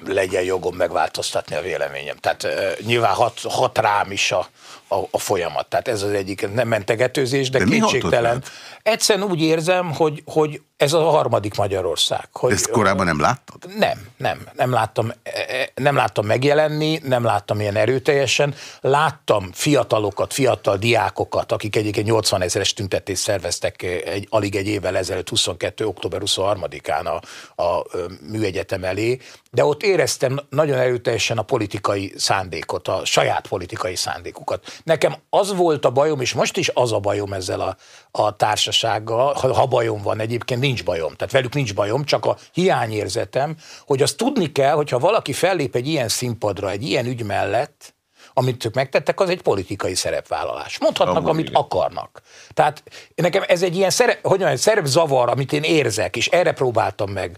legyen jogom megváltoztatni a véleményem. Tehát uh, nyilván hat, hat rám is a, a, a folyamat. Tehát ez az egyik nem mentegetőzés, de, de kétségtelen. Egyszerűen úgy érzem, hogy, hogy ez a harmadik Magyarország. Hogy, ezt korábban nem láttad? Nem, nem. Nem láttam, e, e, nem láttam megjelenni, nem láttam ilyen erőteljesen. Láttam fiatalokat, fiatal diákokat, akik egyébként 80 ezeres tüntetést szerveztek egy, alig egy évvel ezelőtt, 22. október 23-án a, a műegyetem elé, de ott éreztem nagyon erőteljesen a politikai szándékot, a saját politikai szándékukat. Nekem az volt a bajom, és most is az a bajom ezzel a, a társasággal, ha, ha bajom van egyébként, nincs bajom. Tehát velük nincs bajom, csak a hiányérzetem, hogy azt tudni kell, hogyha valaki fellép egy ilyen színpadra, egy ilyen ügy mellett, amit ők megtettek, az egy politikai szerepvállalás. Mondhatnak, Amúgy amit igen. akarnak. Tehát nekem ez egy ilyen szerep, hogy mondjam, szerepzavar, amit én érzek, és erre próbáltam meg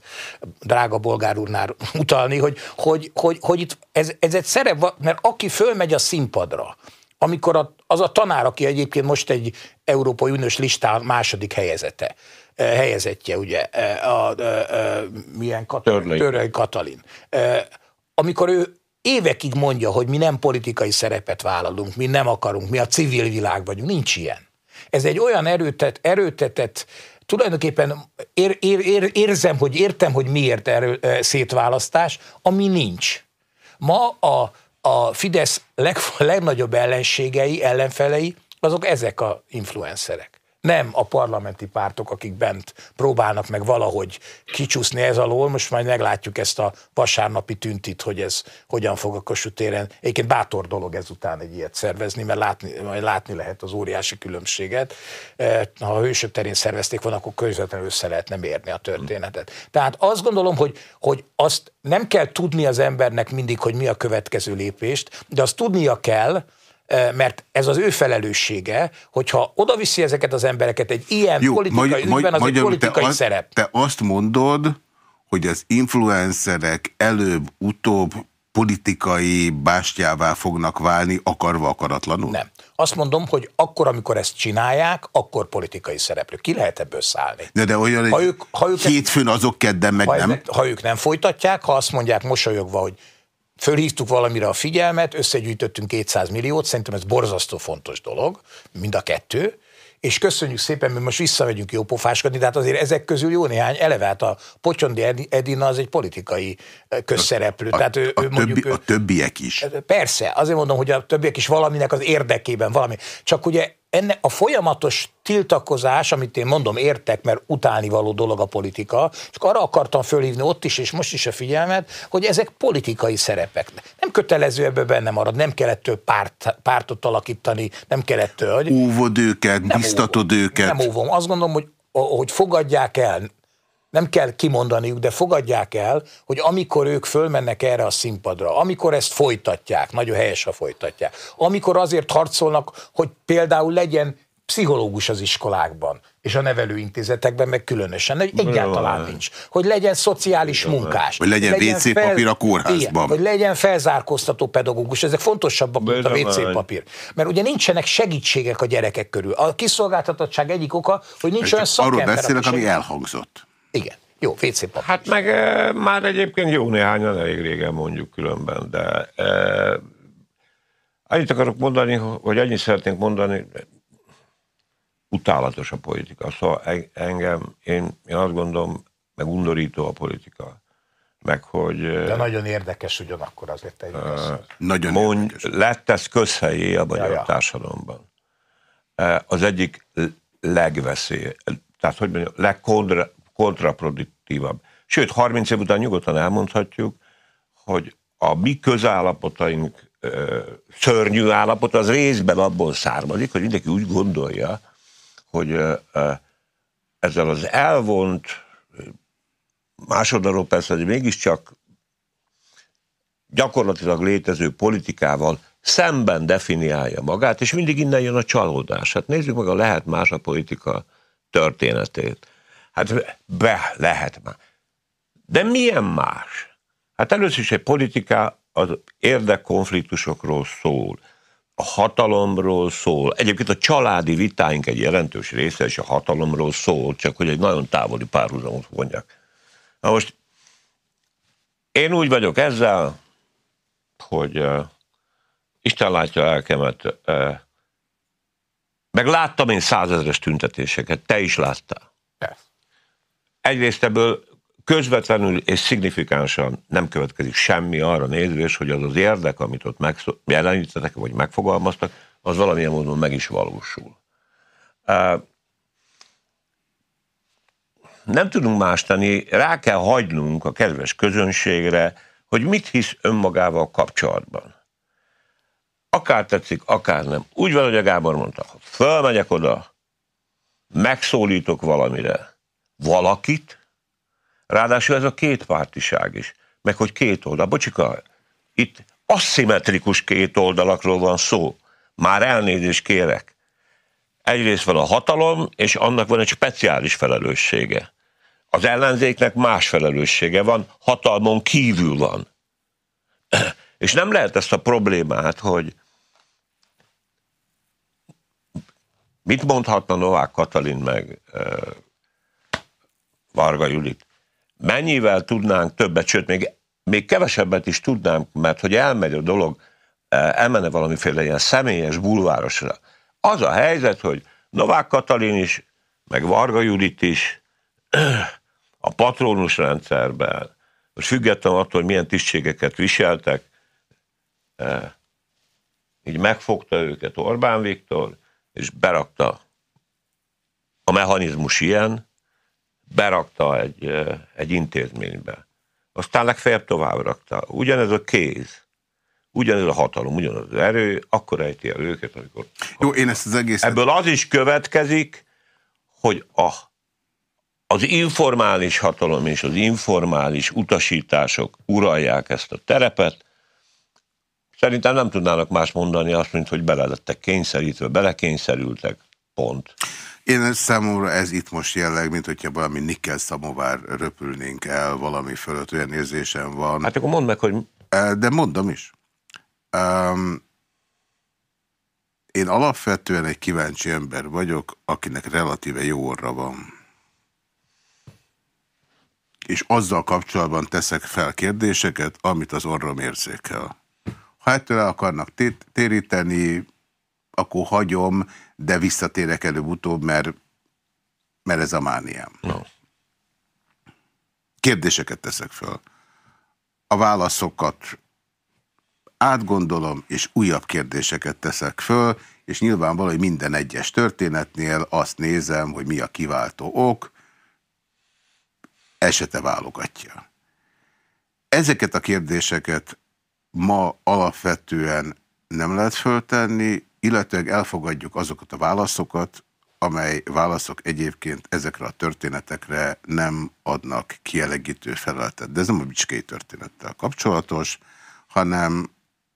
drága bolgár úrnál utalni, hogy, hogy, hogy, hogy itt ez, ez egy szerep, mert aki fölmegy a színpadra, amikor a, az a tanár, aki egyébként most egy Európai Uniós listán második helyezete, helyezettje, ugye, eh, a, a, a, a milyen Katalin, Törlői Katalin, eh, amikor ő évekig mondja, hogy mi nem politikai szerepet vállalunk, mi nem akarunk, mi a civil világ vagyunk, nincs ilyen. Ez egy olyan erőtet, erőtetett, tulajdonképpen ér, ér, ér, érzem, hogy értem, hogy miért erő, szétválasztás, ami nincs. Ma a a Fidesz leg, legnagyobb ellenségei, ellenfelei, azok ezek a influencerek. Nem a parlamenti pártok, akik bent próbálnak meg valahogy kicsúszni ez alól. Most majd meglátjuk ezt a vasárnapi tüntit, hogy ez hogyan fog a Kossuth téren. Egyébként bátor dolog ezután egy ilyet szervezni, mert látni, majd látni lehet az óriási különbséget. Eh, ha a hősök terén szervezték volna, akkor közvetlenül össze lehetne mérni a történetet. Tehát azt gondolom, hogy, hogy azt nem kell tudni az embernek mindig, hogy mi a következő lépést, de azt tudnia kell, mert ez az ő felelőssége, hogyha oda viszi ezeket az embereket egy ilyen Jó, politikai magy- ügyben, az egy politikai te szerep. te azt mondod, hogy az influencerek előbb-utóbb politikai bástyává fognak válni, akarva akaratlanul? Nem. Azt mondom, hogy akkor, amikor ezt csinálják, akkor politikai szereplő. Ki lehet ebből szállni? De, de olyan, ha ők, ha ők hétfőn azok kedden meg ha nem? Ha ők nem folytatják, ha azt mondják mosolyogva, hogy Fölhívtuk valamire a figyelmet, összegyűjtöttünk 200 milliót, szerintem ez borzasztó fontos dolog, mind a kettő, és köszönjük szépen, mert most visszamegyünk jópofáskodni, tehát azért ezek közül jó néhány eleve, hát a Pocsondi Edina az egy politikai közszereplő. A, tehát ő, a, ő mondjuk, többi, a többiek is. Persze, azért mondom, hogy a többiek is valaminek az érdekében valami. Csak ugye enne a folyamatos tiltakozás, amit én mondom, értek, mert utáni való dolog a politika, csak arra akartam fölhívni ott is, és most is a figyelmet, hogy ezek politikai szerepek. Nem kötelező ebbe benne marad, nem több párt, pártot alakítani, nem kellett hogy... Óvod őket, biztatod őket. Nem óvom. Azt gondolom, hogy, hogy fogadják el, nem kell kimondaniuk, de fogadják el, hogy amikor ők fölmennek erre a színpadra, amikor ezt folytatják, nagyon helyesen folytatják, amikor azért harcolnak, hogy például legyen pszichológus az iskolákban, és a nevelőintézetekben meg különösen, hogy egyáltalán nincs. Hogy legyen szociális munkás. Hogy legyen, legyen WC fel... papír a kórházban. Igen, hogy legyen felzárkóztató pedagógus, ezek fontosabbak, mint a WC papír. Mert ugye nincsenek segítségek a gyerekek körül. A kiszolgáltatottság egyik oka, hogy nincs olyan szakember. Arról beszélek, ami elhangzott. Igen. Jó, WC papír. Hát meg e, már egyébként jó néhányan elég régen mondjuk különben, de e, annyit akarok mondani, hogy annyit szeretnénk mondani, utálatos a politika. Szóval engem, én, én azt gondolom, meg undorító a politika. Meg hogy... De nagyon érdekes ugyanakkor azért egy uh, Nagyon mondj, érdekes. Lett ez közhelyé a magyar ja, ja. társadalomban. Az egyik legveszély, tehát hogy mondjam, legkontraproduktívabb. Sőt, 30 év után nyugodtan elmondhatjuk, hogy a mi közállapotaink szörnyű állapot az részben abból származik, hogy mindenki úgy gondolja, hogy ezzel az elvont, másodarról persze, hogy mégiscsak gyakorlatilag létező politikával szemben definiálja magát, és mindig innen jön a csalódás. Hát nézzük meg a lehet más a politika történetét. Hát be lehet már. De milyen más? Hát először is egy politika az érdekkonfliktusokról szól a hatalomról szól. Egyébként a családi vitáink egy jelentős része és a hatalomról szól, csak hogy egy nagyon távoli párhuzamot vonjak. Na most én úgy vagyok ezzel, hogy uh, Isten látja lelkemet, uh, meg láttam én százezres tüntetéseket, te is láttál. Egyrészt ebből közvetlenül és szignifikánsan nem következik semmi arra nézvés, hogy az az érdek, amit ott jelenítettek, vagy megfogalmaztak, az valamilyen módon meg is valósul. Nem tudunk más tenni, rá kell hagynunk a kedves közönségre, hogy mit hisz önmagával kapcsolatban. Akár tetszik, akár nem. Úgy van, hogy a Gábor mondta, ha fölmegyek oda, megszólítok valamire valakit, Ráadásul ez a kétpártiság is, meg hogy két oldal. Bocsika, itt aszimmetrikus két oldalakról van szó. Már elnézést kérek. Egyrészt van a hatalom, és annak van egy speciális felelőssége. Az ellenzéknek más felelőssége van, hatalmon kívül van. És nem lehet ezt a problémát, hogy mit mondhatna Novák Katalin meg Varga Julit? mennyivel tudnánk többet, sőt, még, még kevesebbet is tudnánk, mert hogy elmegy a dolog, eh, elmenne valamiféle ilyen személyes bulvárosra. Az a helyzet, hogy Novák Katalin is, meg Varga Judit is a patronus rendszerben, most függetlenül attól, hogy milyen tisztségeket viseltek, eh, így megfogta őket Orbán Viktor, és berakta a mechanizmus ilyen, berakta egy, egy intézménybe. Aztán legfeljebb tovább rakta. Ugyanez a kéz, ugyanez a hatalom, ugyanaz az erő, akkor ejti el őket, amikor... Jó, én ezt az egészet... Ebből az is következik, hogy a, az informális hatalom és az informális utasítások uralják ezt a terepet. Szerintem nem tudnának más mondani azt, mint hogy bele lettek kényszerítve, belekényszerültek, pont. Én számomra ez itt most jelleg, mint hogyha valami nikkel szamovár röpülnénk el, valami fölött olyan érzésem van. Hát akkor mondd meg, hogy... De mondom is. Um, én alapvetően egy kíváncsi ember vagyok, akinek relatíve jó orra van. És azzal kapcsolatban teszek fel kérdéseket, amit az orrom érzékel. Ha ettől el akarnak téríteni, akkor hagyom, de visszatérek előbb-utóbb, mert, mert ez a mániám. No. Kérdéseket teszek föl. A válaszokat átgondolom, és újabb kérdéseket teszek föl, és nyilvánvaló, hogy minden egyes történetnél azt nézem, hogy mi a kiváltó ok, esete válogatja. Ezeket a kérdéseket ma alapvetően nem lehet föltenni, illetőleg elfogadjuk azokat a válaszokat, amely válaszok egyébként ezekre a történetekre nem adnak kielegítő feleletet. De ez nem a Bicskei történettel kapcsolatos, hanem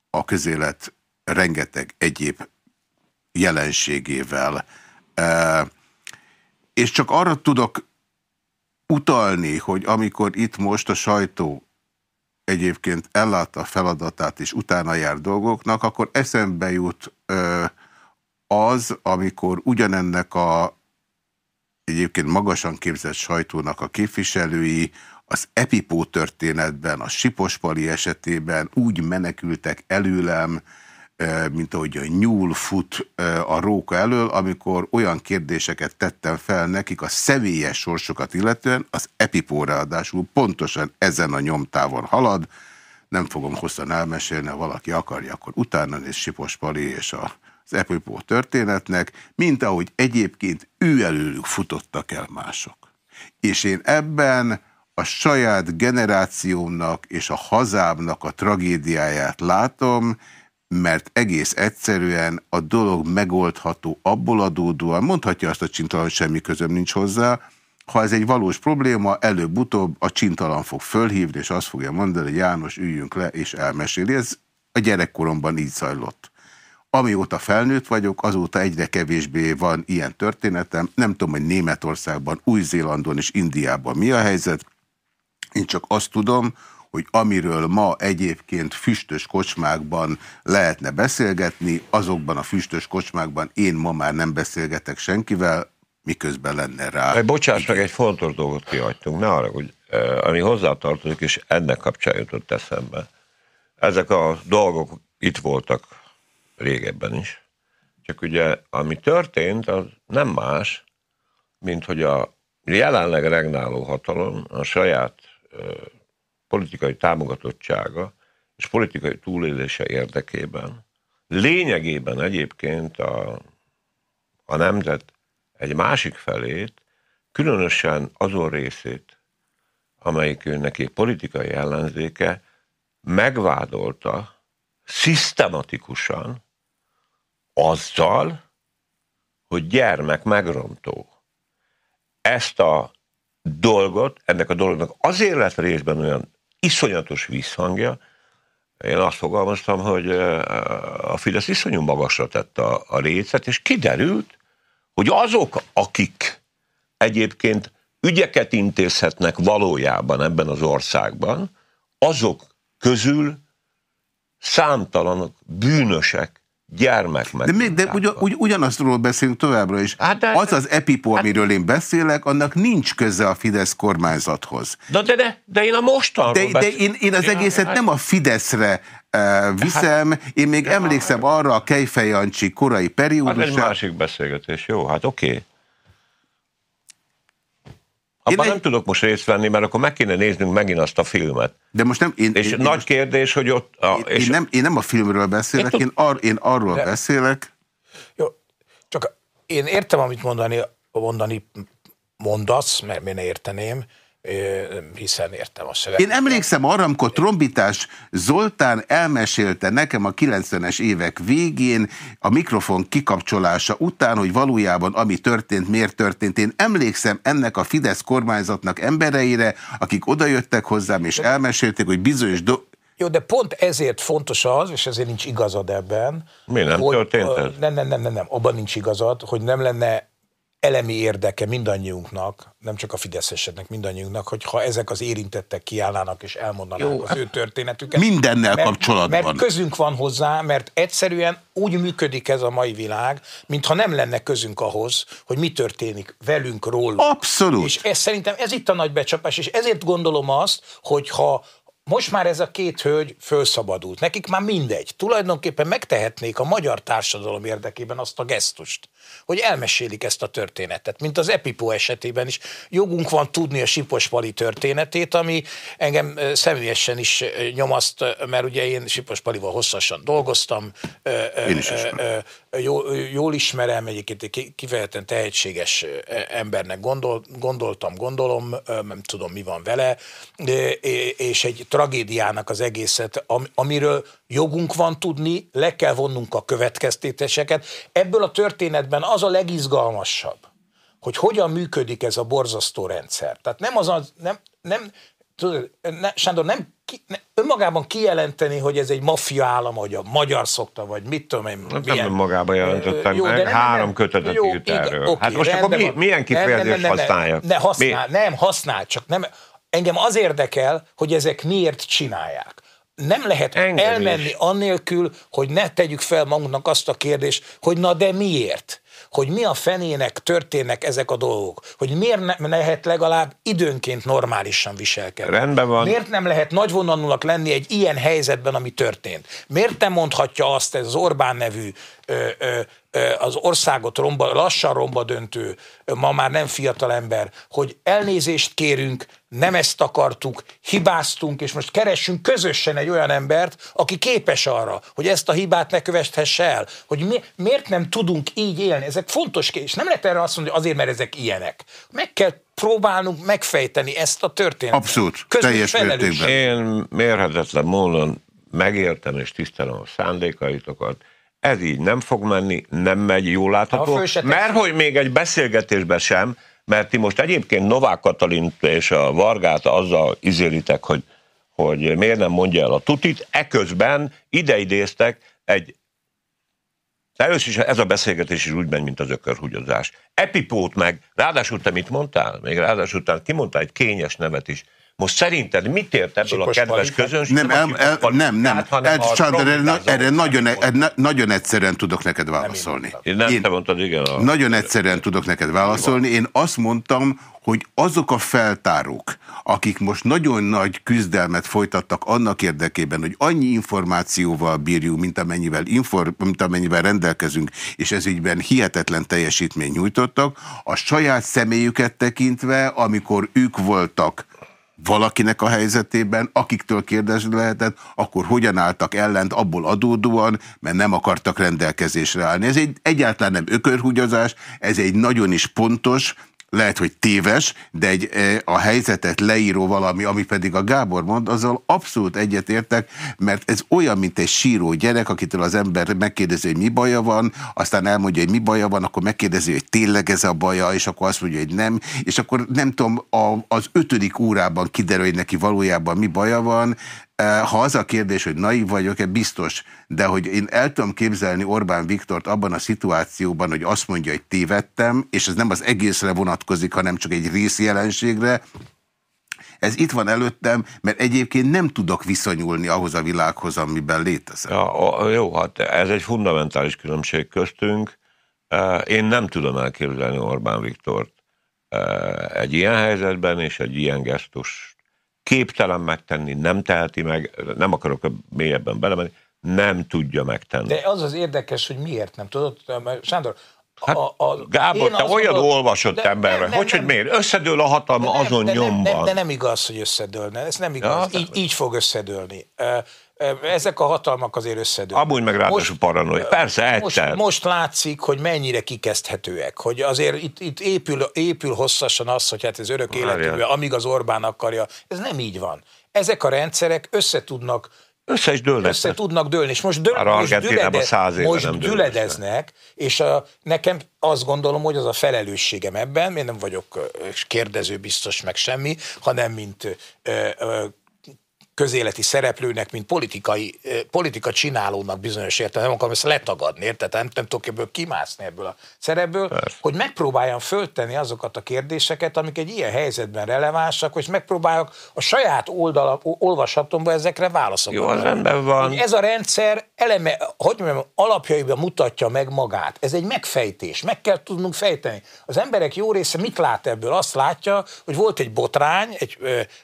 a közélet rengeteg egyéb jelenségével. és csak arra tudok utalni, hogy amikor itt most a sajtó egyébként ellátta a feladatát, és utána jár dolgoknak, akkor eszembe jut ö, az, amikor ugyanennek a egyébként magasan képzett sajtónak a képviselői az Epipó történetben, a Sipospali esetében úgy menekültek előlem, mint ahogy a nyúl fut a róka elől, amikor olyan kérdéseket tettem fel nekik a személyes sorsokat illetően, az Epipó ráadásul pontosan ezen a nyomtávon halad, nem fogom hosszan elmesélni, ha valaki akarja, akkor utána néz Sipos Pali és az Epipó történetnek, mint ahogy egyébként ő előlük futottak el mások. És én ebben a saját generációmnak és a hazámnak a tragédiáját látom, mert egész egyszerűen a dolog megoldható abból adódóan, mondhatja azt a csintalan, hogy semmi közöm nincs hozzá, ha ez egy valós probléma, előbb-utóbb a csintalan fog fölhívni, és azt fogja mondani, hogy János, üljünk le, és elmeséli. Ez a gyerekkoromban így zajlott. Amióta felnőtt vagyok, azóta egyre kevésbé van ilyen történetem. Nem tudom, hogy Németországban, Új-Zélandon és Indiában mi a helyzet. Én csak azt tudom, hogy amiről ma egyébként füstös kocsmákban lehetne beszélgetni, azokban a füstös kocsmákban én ma már nem beszélgetek senkivel, miközben lenne rá. Bocsáss meg, egy fontos dolgot kihagytunk, ne arra, hogy ami hozzátartozik, és ennek kapcsán jutott eszembe. Ezek a dolgok itt voltak régebben is. Csak ugye, ami történt, az nem más, mint hogy a jelenleg regnáló hatalom a saját politikai támogatottsága és politikai túlélése érdekében lényegében egyébként a, a nemzet egy másik felét, különösen azon részét, amelyik neki politikai ellenzéke, megvádolta szisztematikusan azzal, hogy gyermek megrontó. Ezt a dolgot, ennek a dolognak azért lett részben olyan iszonyatos visszhangja. Én azt fogalmaztam, hogy a Fidesz iszonyú magasra tette a, a és kiderült, hogy azok, akik egyébként ügyeket intézhetnek valójában ebben az országban, azok közül számtalanok bűnösek, gyermek meg. De, még, de ugyan, ugy, ugyanazról beszélünk továbbra is. Hát de, az az EPIPO, hát, amiről én beszélek, annak nincs köze a Fidesz kormányzathoz. De, de, de, de én a mostanról De, de én, én az egészet hát, nem a Fideszre uh, viszem, hát, én még emlékszem hát, arra a Kejfej Jancsi korai periódusra. Hát egy másik beszélgetés, jó, hát oké. Okay. Abban én nem egy... tudok most részt venni, mert akkor meg kéne néznünk megint azt a filmet. De most nem... Én, és én, nagy most, kérdés, hogy ott... A, én, és én, nem, én nem a filmről beszélek, én, én, ar, én arról de, beszélek. Jó, csak én értem, amit mondani, mondani mondasz, mert én érteném, hiszen értem a szöveget. Én emlékszem arra, amikor trombitás Zoltán elmesélte nekem a 90-es évek végén a mikrofon kikapcsolása után, hogy valójában ami történt, miért történt. Én emlékszem ennek a Fidesz kormányzatnak embereire, akik odajöttek hozzám és elmesélték, hogy bizonyos do jó, de pont ezért fontos az, és ezért nincs igazad ebben. Mi nem hogy, történt ez? Nem, nem, nem, nem, nem, abban nincs igazad, hogy nem lenne elemi érdeke mindannyiunknak, nem csak a Fideszeseknek, mindannyiunknak, hogyha ezek az érintettek kiállnának és elmondanák Jó, az ő történetüket. Mindennel mert, kapcsolatban. Mert közünk van hozzá, mert egyszerűen úgy működik ez a mai világ, mintha nem lenne közünk ahhoz, hogy mi történik velünk, rólunk. Abszolút. És ez szerintem ez itt a nagy becsapás, és ezért gondolom azt, hogy ha most már ez a két hölgy fölszabadult. Nekik már mindegy. Tulajdonképpen megtehetnék a magyar társadalom érdekében azt a gesztust, hogy elmesélik ezt a történetet, mint az Epipo esetében is. Jogunk van tudni a Sipospali történetét, ami engem személyesen is nyomaszt, mert ugye én Sipospalival hosszasan dolgoztam. Én is jól, jól ismerem, egyébként kifejezetten tehetséges embernek gondol, gondoltam, gondolom, nem tudom, mi van vele, és egy tragédiának az egészet, amiről jogunk van tudni, le kell vonnunk a következtéteseket. Ebből a történetben az a legizgalmasabb, hogy hogyan működik ez a borzasztó rendszer. Tehát nem az, az nem, nem, tudod, ne, Sándor, nem, ki, ne, önmagában kijelenteni, hogy ez egy maffia állam, hogy a magyar szokta, vagy mit tudom én. Hát nem önmagában jelentettem jó, meg, három kötetet jó, írt erről. Okay, hát most akkor mi, milyen kifejezést használja? Ne, használ, mi? nem, használ, csak nem, engem az érdekel, hogy ezek miért csinálják. Nem lehet Engem elmenni is. annélkül, hogy ne tegyük fel magunknak azt a kérdést, hogy na de miért? hogy mi a fenének történnek ezek a dolgok, hogy miért nem lehet legalább időnként normálisan viselkedni. Rendben van. Miért nem lehet nagyvonalúnak lenni egy ilyen helyzetben, ami történt? Miért nem mondhatja azt ez az Orbán nevű az országot romba, lassan romba döntő, ma már nem fiatal ember, hogy elnézést kérünk, nem ezt akartuk, hibáztunk, és most keressünk közösen egy olyan embert, aki képes arra, hogy ezt a hibát ne követhesse el. Hogy mi, miért nem tudunk így élni? Ezek fontos kérdés. Nem lehet erre azt mondani, hogy azért, mert ezek ilyenek. Meg kell próbálnunk megfejteni ezt a történetet. Abszolút, teljes mértékben. Én mérhetetlen módon megértem és tisztelem a szándékaitokat, ez így nem fog menni, nem megy, jól látható. Mert hogy még egy beszélgetésben sem, mert ti most egyébként Novák Katalint és a Vargát azzal izélitek, hogy, hogy miért nem mondja el a tutit, eközben ideidéztek egy először is ez a beszélgetés is úgy megy, mint az ökörhúgyozás. Epipót meg, ráadásul te mit mondtál? Még ráadásul te kimondtál egy kényes nevet is. Most szerinted mit ért ebből Sikos a kedves közönség? Nem, nem, el, nem, nem. El, Sándor, erre, erre nagyon, erre nagyon egyszerűen tudok neked válaszolni. Én nem, én te mondtad, igen. A... Nagyon egyszerűen tudok neked válaszolni. Én azt mondtam, hogy azok a feltárók, akik most nagyon nagy küzdelmet folytattak annak érdekében, hogy annyi információval bírjunk, mint amennyivel, infor, mint amennyivel rendelkezünk, és ez ügyben hihetetlen teljesítmény nyújtottak, a saját személyüket tekintve, amikor ők voltak valakinek a helyzetében, akiktől kérdezni lehetett, akkor hogyan álltak ellent abból adódóan, mert nem akartak rendelkezésre állni. Ez egy egyáltalán nem ökörhúgyozás, ez egy nagyon is pontos, lehet, hogy téves, de egy e, a helyzetet leíró valami, ami pedig a Gábor mond, azzal abszolút egyetértek, mert ez olyan, mint egy síró gyerek, akitől az ember megkérdezi, hogy mi baja van, aztán elmondja, hogy mi baja van, akkor megkérdezi, hogy tényleg ez a baja, és akkor azt mondja, hogy nem, és akkor nem tudom, a, az ötödik órában kiderül, hogy neki valójában mi baja van, ha az a kérdés, hogy naív vagyok-e, biztos, de hogy én el tudom képzelni Orbán Viktort abban a szituációban, hogy azt mondja, hogy tévedtem, és ez nem az egészre vonatkozik, hanem csak egy részjelenségre, ez itt van előttem, mert egyébként nem tudok viszonyulni ahhoz a világhoz, amiben létezem. Ja, jó, hát ez egy fundamentális különbség köztünk. Én nem tudom elképzelni Orbán Viktort egy ilyen helyzetben és egy ilyen gesztus képtelen megtenni, nem teheti meg, nem akarok mélyebben belemenni, nem tudja megtenni. De az az érdekes, hogy miért nem tudod, Sándor, Hát, a, a, Gábor, te olyan mondom, olvasott de, emberre, nem, nem, hogy, hogy miért? Összedől a hatalma de azon de nyomban. Nem, de nem igaz, hogy összedőlne. Ez nem igaz. Ja, így, így fog összedőlni. Ezek a hatalmak azért összedőlnek. Amúgy meg ráadásul paranoia. Persze, egyszer. Most, most látszik, hogy mennyire kikezdhetőek. Hogy azért itt, itt épül, épül hosszasan az, hogy hát ez örök életű, amíg az Orbán akarja. Ez nem így van. Ezek a rendszerek összetudnak össze is dőlnek. Össze tudnak dőlni, és most, dől, most, dülede, most düledeznek, és a, nekem azt gondolom, hogy az a felelősségem ebben, én nem vagyok kérdező biztos meg semmi, hanem mint ö, ö, közéleti szereplőnek, mint politikai, politika csinálónak bizonyos értelme, nem akarom ezt letagadni, érted? Nem, nem tudok ebből kimászni ebből a szerepből, Persze. hogy megpróbáljam föltenni azokat a kérdéseket, amik egy ilyen helyzetben relevánsak, hogy megpróbáljak a saját oldala, olvasatomban ezekre válaszokat. Jó, az rendben van. Ez a rendszer eleme, hogy mondjam, alapjaiban mutatja meg magát. Ez egy megfejtés, meg kell tudnunk fejteni. Az emberek jó része mit lát ebből? Azt látja, hogy volt egy botrány, egy,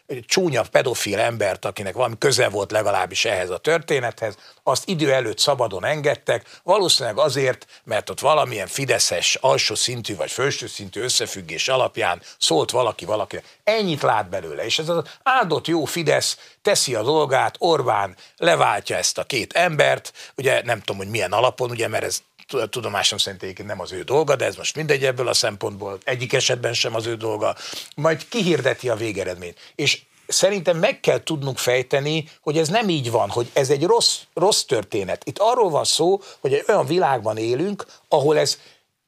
egy csúnya pedofil embert, aki akinek valami köze volt legalábbis ehhez a történethez, azt idő előtt szabadon engedtek, valószínűleg azért, mert ott valamilyen fideszes alsó szintű vagy felső szintű összefüggés alapján szólt valaki valaki. Ennyit lát belőle, és ez az áldott jó Fidesz teszi a dolgát, Orbán leváltja ezt a két embert, ugye nem tudom, hogy milyen alapon, ugye, mert ez tudomásom szerint egyébként nem az ő dolga, de ez most mindegy ebből a szempontból, egyik esetben sem az ő dolga, majd kihirdeti a végeredményt. És szerintem meg kell tudnunk fejteni, hogy ez nem így van, hogy ez egy rossz, rossz történet. Itt arról van szó, hogy egy olyan világban élünk, ahol ez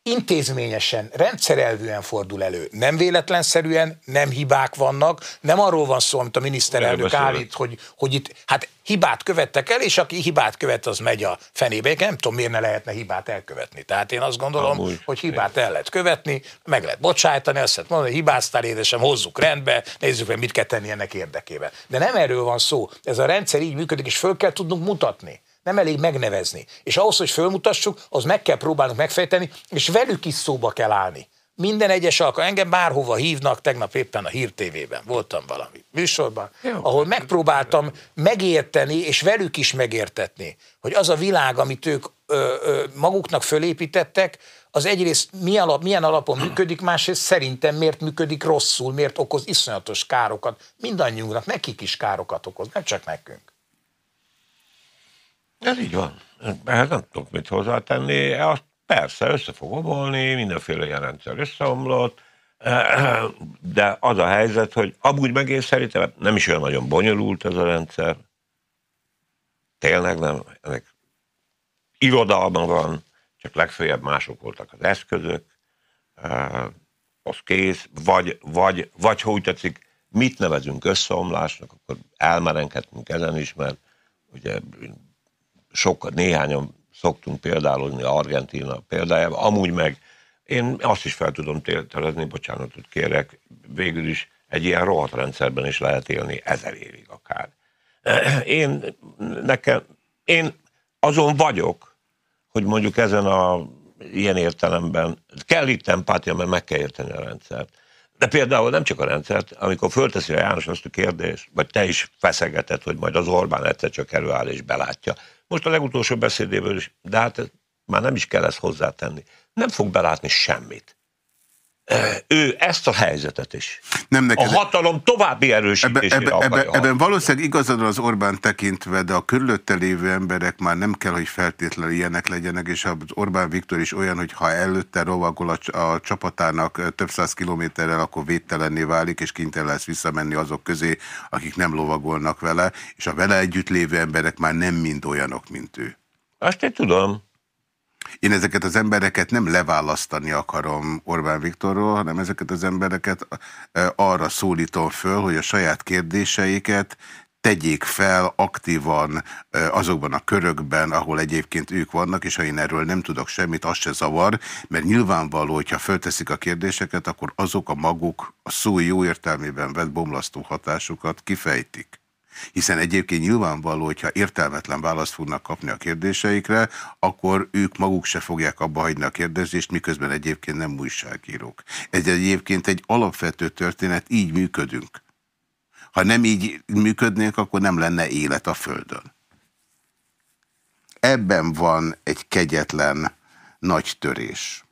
intézményesen, rendszerelvűen fordul elő. Nem véletlenszerűen, nem hibák vannak, nem arról van szó, amit a miniszterelnök állít, hogy, hogy itt, hát hibát követtek el, és aki hibát követ, az megy a fenébe. Nem tudom, miért ne lehetne hibát elkövetni. Tehát én azt gondolom, Amúgy. hogy hibát el lehet követni, meg lehet bocsájtani, azt lehet mondani, hogy hibáztál édesem, hozzuk rendbe, nézzük meg, mit kell tenni ennek érdekében. De nem erről van szó. Ez a rendszer így működik, és föl kell tudnunk mutatni. Nem elég megnevezni. És ahhoz, hogy fölmutassuk, az meg kell próbálnunk megfejteni, és velük is szóba kell állni. Minden egyes alkalom, engem bárhova hívnak, tegnap éppen a Hír TV-ben voltam valami műsorban, Jó. ahol megpróbáltam megérteni, és velük is megértetni, hogy az a világ, amit ők ö, ö, maguknak fölépítettek, az egyrészt mi alap, milyen alapon működik, másrészt szerintem miért működik rosszul, miért okoz iszonyatos károkat, mindannyiunknak, nekik is károkat okoz, nem csak nekünk. Ez így van. Ehhez nem tudok mit hozzátenni. Azt persze össze fog omolni, mindenféle ilyen rendszer összeomlott, de az a helyzet, hogy amúgy meg én szerintem nem is olyan nagyon bonyolult ez a rendszer. Tényleg nem. Ennek irodalma van, csak legfeljebb mások voltak az eszközök, az kész, vagy, vagy, vagy hogy tetszik, mit nevezünk összeomlásnak, akkor elmerenkedünk ezen is, mert ugye sok, néhányan szoktunk példálózni Argentina példájában, amúgy meg én azt is fel tudom tételezni, bocsánatot kérek, végül is egy ilyen rohadt rendszerben is lehet élni ezer évig akár. Én, nekem, én azon vagyok, hogy mondjuk ezen a ilyen értelemben kell itt empátia, mert meg kell érteni a rendszert. De például nem csak a rendszert, amikor fölteszi a János azt a kérdést, vagy te is feszegeted, hogy majd az Orbán egyszer csak előáll és belátja. Most a legutolsó beszédéből is, de hát már nem is kell ezt hozzátenni. Nem fog belátni semmit ő ezt a helyzetet is. Nem neked, a hatalom további erősítésére ebbe, ebbe, ebbe, Ebben valószínűleg igazad az Orbán tekintve, de a körülötte lévő emberek már nem kell, hogy feltétlenül ilyenek legyenek, és az Orbán Viktor is olyan, hogy ha előtte rovagol a, a csapatának több száz kilométerrel, akkor védtelenné válik, és kénytelen lesz visszamenni azok közé, akik nem lovagolnak vele, és a vele együtt lévő emberek már nem mind olyanok, mint ő. Azt én tudom. Én ezeket az embereket nem leválasztani akarom Orbán Viktorról, hanem ezeket az embereket arra szólítom föl, hogy a saját kérdéseiket tegyék fel aktívan azokban a körökben, ahol egyébként ők vannak, és ha én erről nem tudok semmit, az se zavar, mert nyilvánvaló, hogyha fölteszik a kérdéseket, akkor azok a maguk a szó jó értelmében vett bomlasztó hatásukat kifejtik. Hiszen egyébként nyilvánvaló, hogyha értelmetlen választ fognak kapni a kérdéseikre, akkor ők maguk se fogják abba hagyni a kérdezést, miközben egyébként nem újságírók. Ez egyébként egy alapvető történet, így működünk. Ha nem így működnénk, akkor nem lenne élet a Földön. Ebben van egy kegyetlen nagy törés.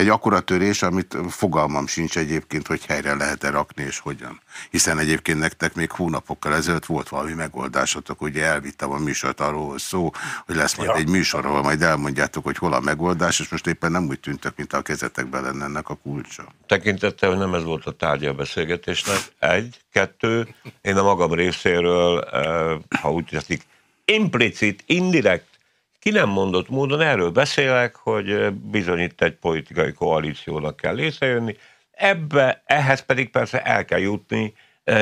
Egy akkora törés, amit fogalmam sincs egyébként, hogy helyre lehet-e rakni, és hogyan. Hiszen egyébként nektek még hónapokkal ezelőtt volt valami megoldásotok, ugye elvittem a műsort arról szó, hogy lesz majd ja. egy műsor, ahol majd elmondjátok, hogy hol a megoldás, és most éppen nem úgy tűntek, mint a kezetekben lenne ennek a kulcsa. Tekintette, hogy nem ez volt a tárgya a beszélgetésnek. Egy, kettő, én a magam részéről, eh, ha úgy teszik, implicit, indirekt ki nem mondott módon erről beszélek, hogy bizony itt egy politikai koalíciónak kell létrejönni, ebbe, ehhez pedig persze el kell jutni,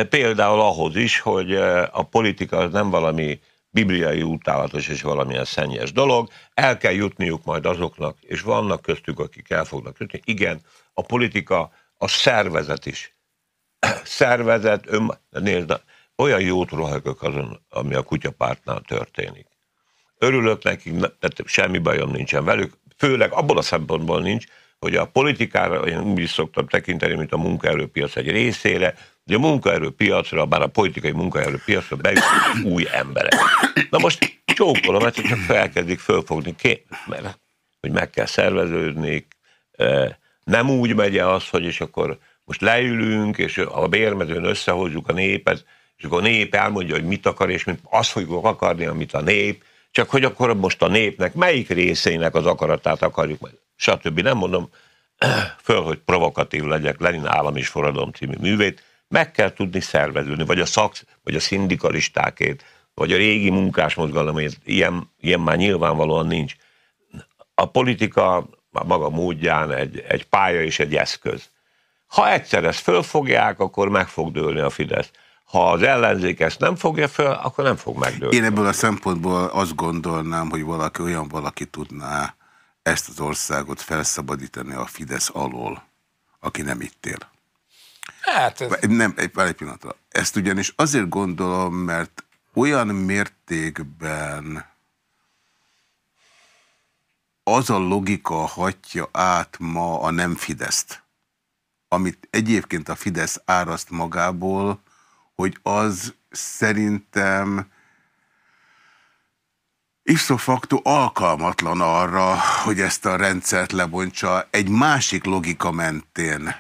például ahhoz is, hogy a politika az nem valami bibliai utálatos és valamilyen szennyes dolog, el kell jutniuk majd azoknak, és vannak köztük, akik el fognak jutni. Igen, a politika a szervezet is. Szervezet, ön, nézd, olyan jót rohagok azon, ami a kutyapártnál történik. Örülök nekik, tehát semmi bajom nincsen velük, főleg abból a szempontból nincs, hogy a politikára én úgy is szoktam tekinteni, mint a munkaerőpiac egy részére, hogy a munkaerőpiacra, bár a politikai munkaerőpiacra bejut új emberek. Na most csókolom, mert csak felkezdik fölfogni, mert hogy meg kell szerveződni, nem úgy megy -e az, hogy és akkor most leülünk, és a bérmezőn összehozzuk a népet, és akkor a nép elmondja, hogy mit akar, és mi azt fogjuk akarni, amit a nép, csak hogy akkor most a népnek melyik részének az akaratát akarjuk, stb. Nem mondom föl, hogy provokatív legyek, Lenin állam és forradalom című művét, meg kell tudni szerveződni, vagy a szak, vagy a szindikalistákét, vagy a régi munkásmozgalomért, ilyen, ilyen már nyilvánvalóan nincs. A politika a maga módján egy, egy pálya és egy eszköz. Ha egyszer ezt fölfogják, akkor meg fog dőlni a Fidesz. Ha az ellenzék ezt nem fogja föl, akkor nem fog megdőlni. Én ebből a szempontból azt gondolnám, hogy valaki olyan valaki tudná ezt az országot felszabadítani a Fidesz alól, aki nem itt él. Hát ez... Nem, egy, egy pillanatra. Ezt ugyanis azért gondolom, mert olyan mértékben az a logika hagyja át ma a nem Fideszt, amit egyébként a Fidesz áraszt magából, hogy az szerintem ipso facto alkalmatlan arra, hogy ezt a rendszert lebontsa. Egy másik logika mentén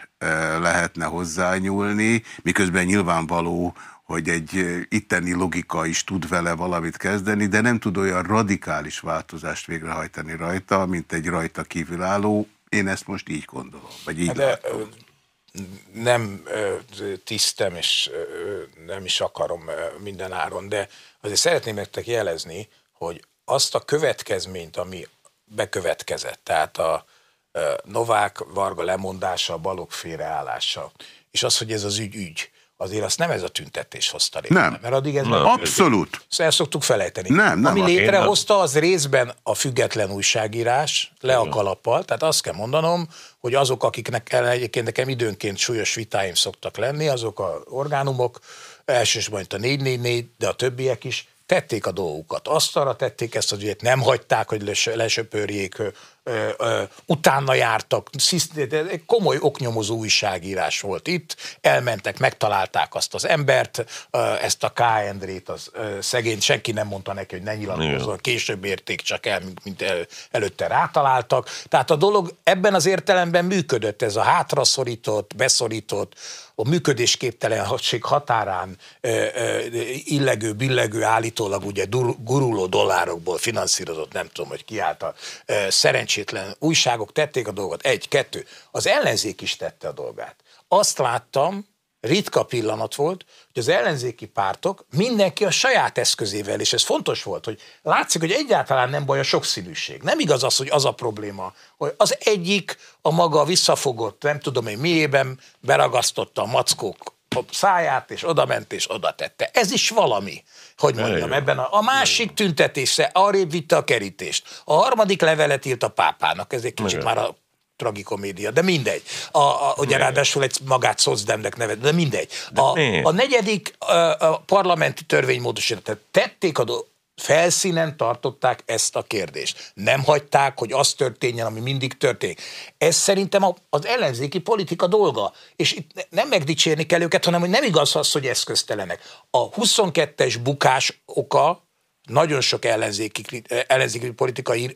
lehetne hozzányúlni, miközben nyilvánvaló, hogy egy itteni logika is tud vele valamit kezdeni, de nem tud olyan radikális változást végrehajtani rajta, mint egy rajta kívülálló. Én ezt most így gondolom, vagy így de, látom. Nem tisztem, és nem is akarom minden áron, de azért szeretném nektek jelezni, hogy azt a következményt, ami bekövetkezett, tehát a Novák Varga lemondása, a balok félreállása, és az, hogy ez az ügy ügy, azért azt nem ez a tüntetés hozta létre. Nem. Mert addig ez nem. Abszolút. Ezt el szoktuk felejteni. Nem, nem. Ami létrehozta, az részben a független újságírás, le a kalappal, tehát azt kell mondanom, hogy azok, akiknek egyébként nekem időnként súlyos vitáim szoktak lenni, azok a orgánumok, elsősorban itt a 444, de a többiek is, tették a dolgukat. Asztalra tették ezt az ügyet, nem hagyták, hogy lesöpörjék, utána jártak, egy komoly oknyomozó újságírás volt itt, elmentek, megtalálták azt az embert, ezt a K. Endrét, az szegény, senki nem mondta neki, hogy ne nyilatkozzon, később érték csak el, mint, mint el, előtte rátaláltak. Tehát a dolog ebben az értelemben működött, ez a hátraszorított, beszorított, a működésképtelenség határán illegő, billegő, állítólag ugye guruló dollárokból finanszírozott, nem tudom, hogy ki által, szerencsétlen újságok tették a dolgot. Egy, kettő. Az ellenzék is tette a dolgát. Azt láttam, ritka pillanat volt, hogy az ellenzéki pártok mindenki a saját eszközével, és ez fontos volt, hogy látszik, hogy egyáltalán nem baj a sokszínűség. Nem igaz az, hogy az a probléma, hogy az egyik a maga visszafogott, nem tudom én miében beragasztotta a mackók száját, és oda ment, és oda tette. Ez is valami, hogy mondjam, ebben a, a másik tüntetése arrébb vitte a kerítést. A harmadik levelet írt a pápának, ez egy kicsit már a tragikomédia, de mindegy. A, a, ugye Miért? ráadásul egy magát szocdemnek neved, de mindegy. A, a negyedik a, a parlamenti törvénymódosítat, tették a felszínen tartották ezt a kérdést. Nem hagyták, hogy az történjen, ami mindig történik. Ez szerintem az ellenzéki politika dolga. És itt nem megdicsérni kell őket, hanem hogy nem igaz az, hogy eszköztelenek. A 22-es bukás oka nagyon sok ellenzéki, ellenzéki politikai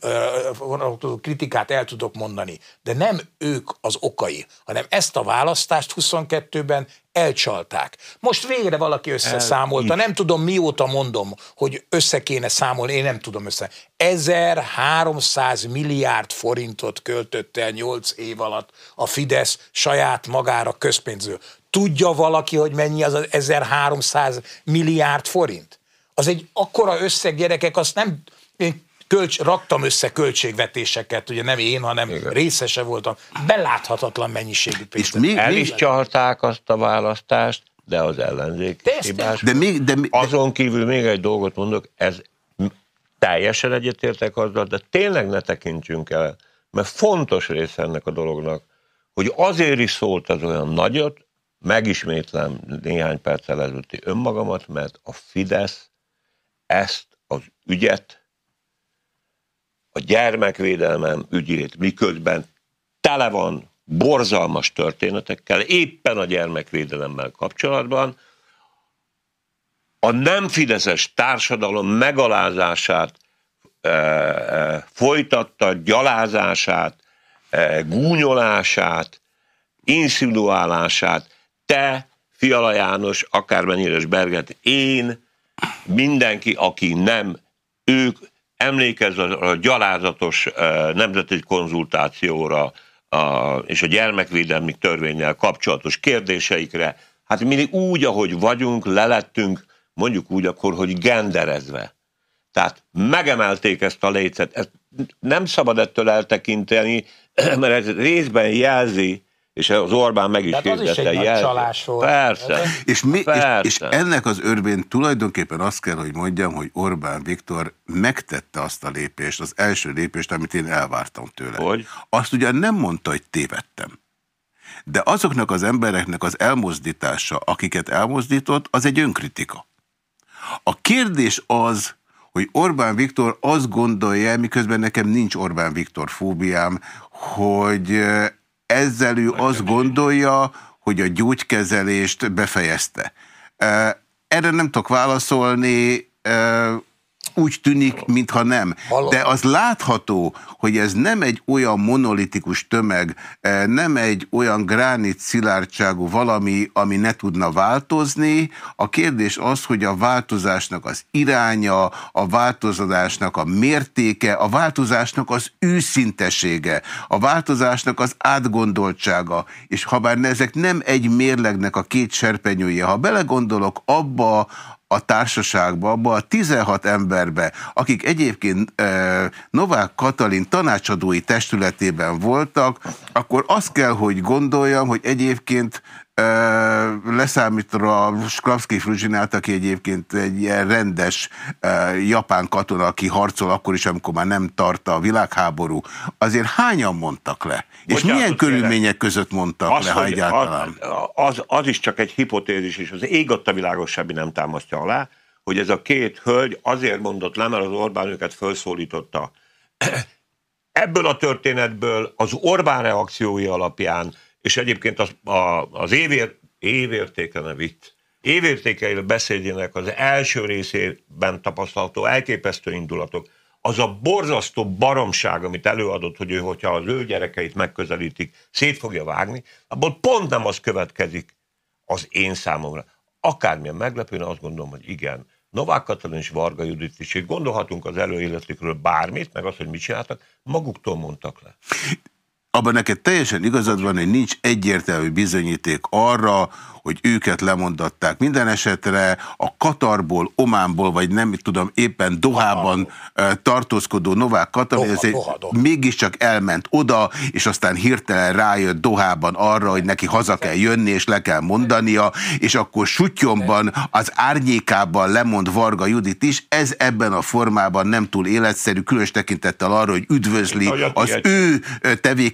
kritikát el tudok mondani, de nem ők az okai, hanem ezt a választást 22-ben elcsalták. Most végre valaki összeszámolta, nem tudom mióta mondom, hogy össze kéne számolni, én nem tudom össze. 1300 milliárd forintot költött el 8 év alatt a Fidesz saját magára közpénző. Tudja valaki, hogy mennyi az az 1300 milliárd forint? Az egy akkora összeg, gyerekek, azt nem, én kölcs, raktam össze költségvetéseket, ugye nem én, hanem Igen. részese voltam, beláthatatlan mennyiségű pénzt. mi, El is csalták azt a választást, de az ellenzék hibás. De még, de, de, Azon kívül még egy dolgot mondok, ez teljesen egyetértek azzal, de tényleg ne tekintsünk el, mert fontos része ennek a dolognak, hogy azért is szólt az olyan nagyot, megismétlem néhány perccel ezelőtti önmagamat, mert a Fidesz ezt az ügyet, a gyermekvédelmem ügyét, miközben tele van borzalmas történetekkel, éppen a gyermekvédelemmel kapcsolatban, a nem fideszes társadalom megalázását e, e, folytatta, gyalázását, e, gúnyolását, inszinuálását, te, Fiala János, akármennyire is Berget, én, mindenki, aki nem, ők emlékez a, gyalázatos nemzeti konzultációra a, és a gyermekvédelmi törvényel kapcsolatos kérdéseikre, hát mindig úgy, ahogy vagyunk, lelettünk, mondjuk úgy akkor, hogy genderezve. Tehát megemelték ezt a lécet, ezt nem szabad ettől eltekinteni, mert ez részben jelzi, és az Orbán meg is hirdette. volt. Persze. És, mi, Persze. És, és ennek az örvén tulajdonképpen azt kell, hogy mondjam, hogy Orbán Viktor megtette azt a lépést, az első lépést, amit én elvártam tőle. Hogy? Azt ugyan nem mondta, hogy tévedtem. De azoknak az embereknek az elmozdítása, akiket elmozdított, az egy önkritika. A kérdés az, hogy Orbán Viktor azt gondolja, miközben nekem nincs Orbán Viktor fóbiám, hogy ezzel ő azt gondolja, hogy a gyógykezelést befejezte. Erre nem tudok válaszolni, úgy tűnik, mintha nem. De az látható, hogy ez nem egy olyan monolitikus tömeg, eh, nem egy olyan gránit szilárdságú valami, ami ne tudna változni. A kérdés az, hogy a változásnak az iránya, a változásnak a mértéke, a változásnak az őszintesége, a változásnak az átgondoltsága, és ha bár ezek nem egy mérlegnek a két serpenyője, ha belegondolok abba, a társaságba, abba a 16 emberbe, akik egyébként e, Novák Katalin tanácsadói testületében voltak, akkor azt kell, hogy gondoljam, hogy egyébként leszámítva Sklavszki Fruzsinát, aki egyébként egy ilyen rendes japán katona, aki harcol akkor is, amikor már nem tart a világháború, azért hányan mondtak le? És Bocsánat, milyen körülmények között mondtak az, le, ha egyáltalán? Az, az is csak egy hipotézis, és az ég a világos semmi nem támasztja alá, hogy ez a két hölgy azért mondott le, mert az Orbán őket felszólította. Ebből a történetből az Orbán reakciói alapján és egyébként az, a, az évér, évértéke nem itt, évértékeire beszédjének az első részében tapasztalható elképesztő indulatok, az a borzasztó baromság, amit előadott, hogy ő, hogyha az ő gyerekeit megközelítik, szét fogja vágni, abból pont nem az következik az én számomra. Akármilyen meglepően azt gondolom, hogy igen, Novák Katalin és Varga Judit is, gondolhatunk az előéletükről bármit, meg azt, hogy mit csináltak, maguktól mondtak le. Abban neked teljesen igazad van, hogy nincs egyértelmű bizonyíték arra, hogy őket lemondatták. Minden esetre a Katarból, Ománból, vagy nem tudom, éppen Dohában tartózkodó Novák Katalin, Doha, azért Doha, Doha. mégiscsak elment oda, és aztán hirtelen rájött Dohában arra, hogy neki haza kell jönni, és le kell mondania, és akkor sutyomban, az árnyékában lemond Varga Judit is. Ez ebben a formában nem túl életszerű, különös tekintettel arra, hogy üdvözli az ő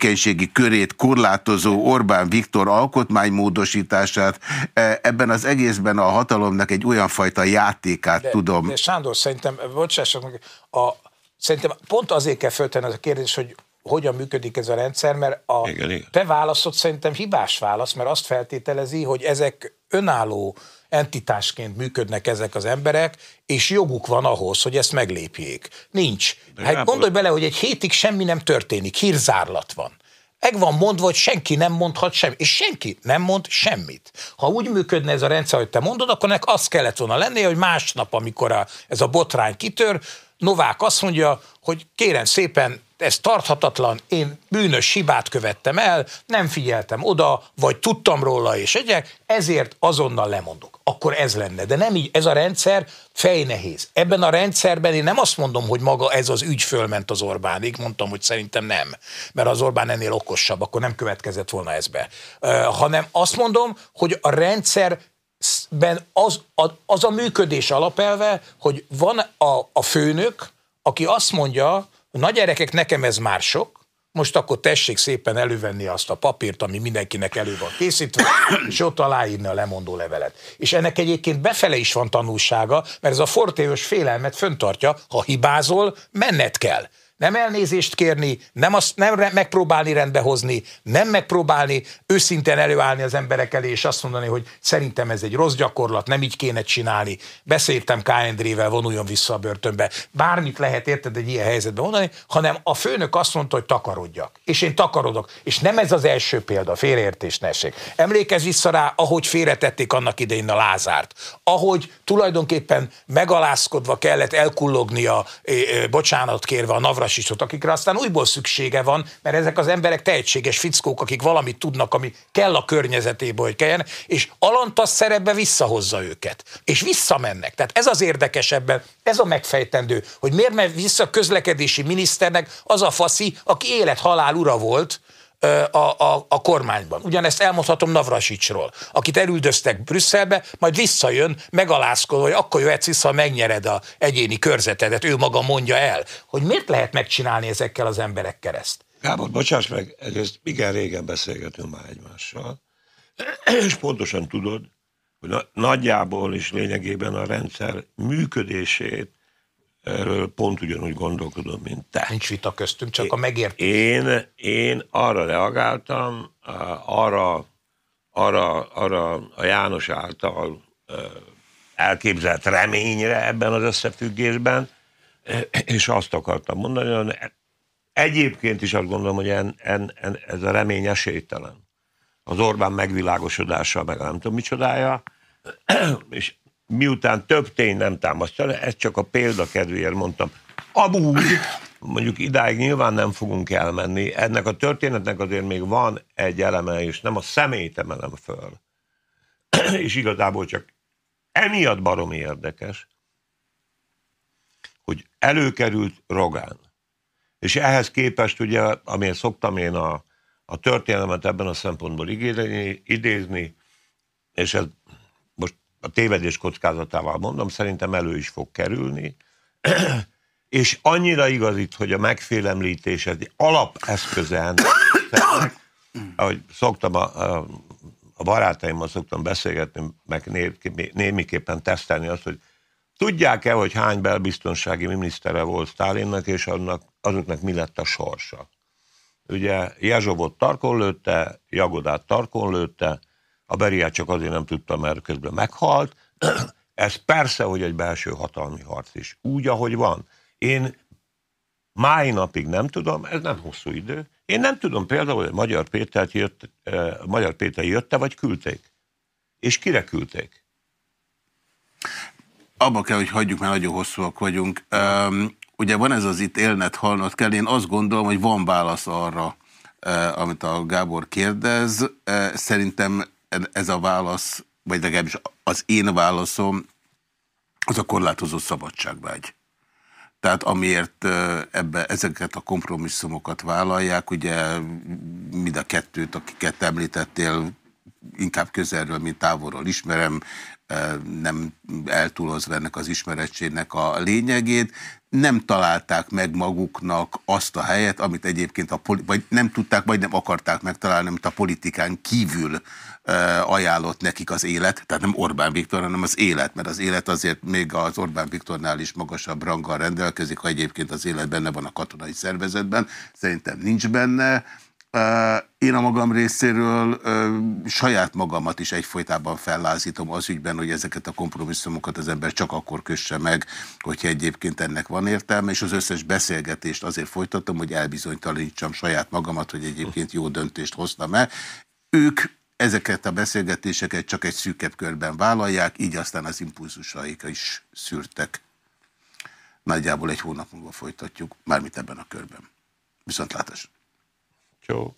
tevékenységi körét korlátozó Orbán Viktor alkotmánymódosítását, E, ebben az egészben a hatalomnak egy olyan fajta játékát de, tudom. De Sándor, szerintem, bocsássak meg, a, szerintem pont azért kell föltenni ez a kérdés, hogy hogyan működik ez a rendszer, mert a igen, igen. te válaszod szerintem hibás válasz, mert azt feltételezi, hogy ezek önálló entitásként működnek ezek az emberek, és joguk van ahhoz, hogy ezt meglépjék. Nincs. Hát gondolj bele, hogy egy hétig semmi nem történik, hírzárlat van. Meg van mondva, hogy senki nem mondhat semmit, és senki nem mond semmit. Ha úgy működne ez a rendszer, hogy te mondod, akkor nek az kellett volna lennie, hogy másnap, amikor a, ez a botrány kitör, Novák azt mondja, hogy kérem szépen, ez tarthatatlan, én bűnös hibát követtem el, nem figyeltem oda, vagy tudtam róla és egyek, ezért azonnal lemondok. Akkor ez lenne. De nem így, ez a rendszer fejnehéz. Ebben a rendszerben én nem azt mondom, hogy maga ez az ügy fölment az Orbánig, mondtam, hogy szerintem nem, mert az Orbán ennél okosabb, akkor nem következett volna ez be. Hanem azt mondom, hogy a rendszer ben az, az a működés alapelve, hogy van a, a főnök, aki azt mondja, Na gyerekek, nekem ez már sok, most akkor tessék szépen elővenni azt a papírt, ami mindenkinek elő van készítve, és ott aláírni a lemondó levelet. És ennek egyébként befele is van tanulsága, mert ez a fortéos félelmet föntartja, ha hibázol, menned kell nem elnézést kérni, nem, azt, nem megpróbálni rendbehozni, nem megpróbálni őszintén előállni az emberek elé, és azt mondani, hogy szerintem ez egy rossz gyakorlat, nem így kéne csinálni. Beszéltem K. Endrével, vonuljon vissza a börtönbe. Bármit lehet érted egy ilyen helyzetben mondani, hanem a főnök azt mondta, hogy takarodjak. És én takarodok. És nem ez az első példa, félreértés ne essék. Emlékezz vissza rá, ahogy félretették annak idején a Lázárt. Ahogy tulajdonképpen megalázkodva kellett elkullognia, bocsánat kérve a Navra Navrasisot, akikre aztán újból szüksége van, mert ezek az emberek tehetséges fickók, akik valamit tudnak, ami kell a környezetébe, hogy kelljen, és alantas szerepbe visszahozza őket. És visszamennek. Tehát ez az érdekesebben, ez a megfejtendő, hogy miért megy vissza közlekedési miniszternek az a faszi, aki élet-halál ura volt, a, a, a kormányban. Ugyanezt elmondhatom Navrasicsról, akit elüldöztek Brüsszelbe, majd visszajön, megalázkodva, hogy akkor jöhetsz vissza, ha megnyered a egyéni körzetedet, ő maga mondja el, hogy miért lehet megcsinálni ezekkel az emberekkel ezt. Gábor, bocsáss meg, egyrészt igen régen beszélgetünk már egymással, és pontosan tudod, hogy nagyjából és lényegében a rendszer működését Erről pont ugyanúgy gondolkodom, mint te. Nincs vita köztünk, csak a megértés. Én, én arra reagáltam, arra, arra, arra a János által elképzelt reményre ebben az összefüggésben, és azt akartam mondani, hogy egyébként is azt gondolom, hogy en, en, en, ez a remény esélytelen. Az Orbán megvilágosodása, meg nem tudom micsodája, és miután több tény nem támasztja, ez csak a példa kedvéért mondtam, amúgy, mondjuk idáig nyilván nem fogunk elmenni, ennek a történetnek azért még van egy eleme, és nem a személyt emelem föl, és igazából csak emiatt baromi érdekes, hogy előkerült Rogán. És ehhez képest ugye, amilyen szoktam én a, a történelmet ebben a szempontból idézni, és ez a tévedés kockázatával mondom, szerintem elő is fog kerülni, és annyira igazít, hogy a megfélemlítés egy alapeszközen, ahogy szoktam a, a, a barátaimmal szoktam beszélgetni, meg né, némiképpen tesztelni azt, hogy tudják-e, hogy hány belbiztonsági minisztere volt Stálinnak, és annak, azoknak mi lett a sorsa. Ugye Jezsovot tarkon lőtte, Jagodát tarkon lőtte, a Beriát csak azért nem tudta, mert közben meghalt. Ez persze, hogy egy belső hatalmi harc is. Úgy, ahogy van. Én máj napig nem tudom, ez nem hosszú idő. Én nem tudom például, hogy Magyar Péter jött, eh, Magyar Péter jötte, vagy küldték. És kire küldték? Abba kell, hogy hagyjuk, mert nagyon hosszúak vagyunk. Um, ugye van ez az itt élnet, halnot kell. Én azt gondolom, hogy van válasz arra, uh, amit a Gábor kérdez. Uh, szerintem ez a válasz, vagy legalábbis az én válaszom, az a korlátozó szabadságvágy. Tehát amiért ebbe ezeket a kompromisszumokat vállalják, ugye mind a kettőt, akiket említettél, inkább közelről, mint távolról ismerem, nem eltúlozva ennek az ismerettségnek a lényegét, nem találták meg maguknak azt a helyet, amit egyébként a vagy nem tudták, vagy nem akarták megtalálni, amit a politikán kívül ajánlott nekik az élet, tehát nem Orbán Viktor, hanem az élet, mert az élet azért még az Orbán Viktornál is magasabb ranggal rendelkezik, ha egyébként az élet benne van a katonai szervezetben, szerintem nincs benne, én a magam részéről saját magamat is egyfolytában fellázítom az ügyben, hogy ezeket a kompromisszumokat az ember csak akkor kösse meg, hogyha egyébként ennek van értelme, és az összes beszélgetést azért folytatom, hogy elbizonytalanítsam saját magamat, hogy egyébként jó döntést hoztam-e. Ők ezeket a beszélgetéseket csak egy szűkebb körben vállalják, így aztán az impulzusaik is szűrtek. Nagyjából egy hónap múlva folytatjuk, mármint ebben a körben. Viszontlátás! Show.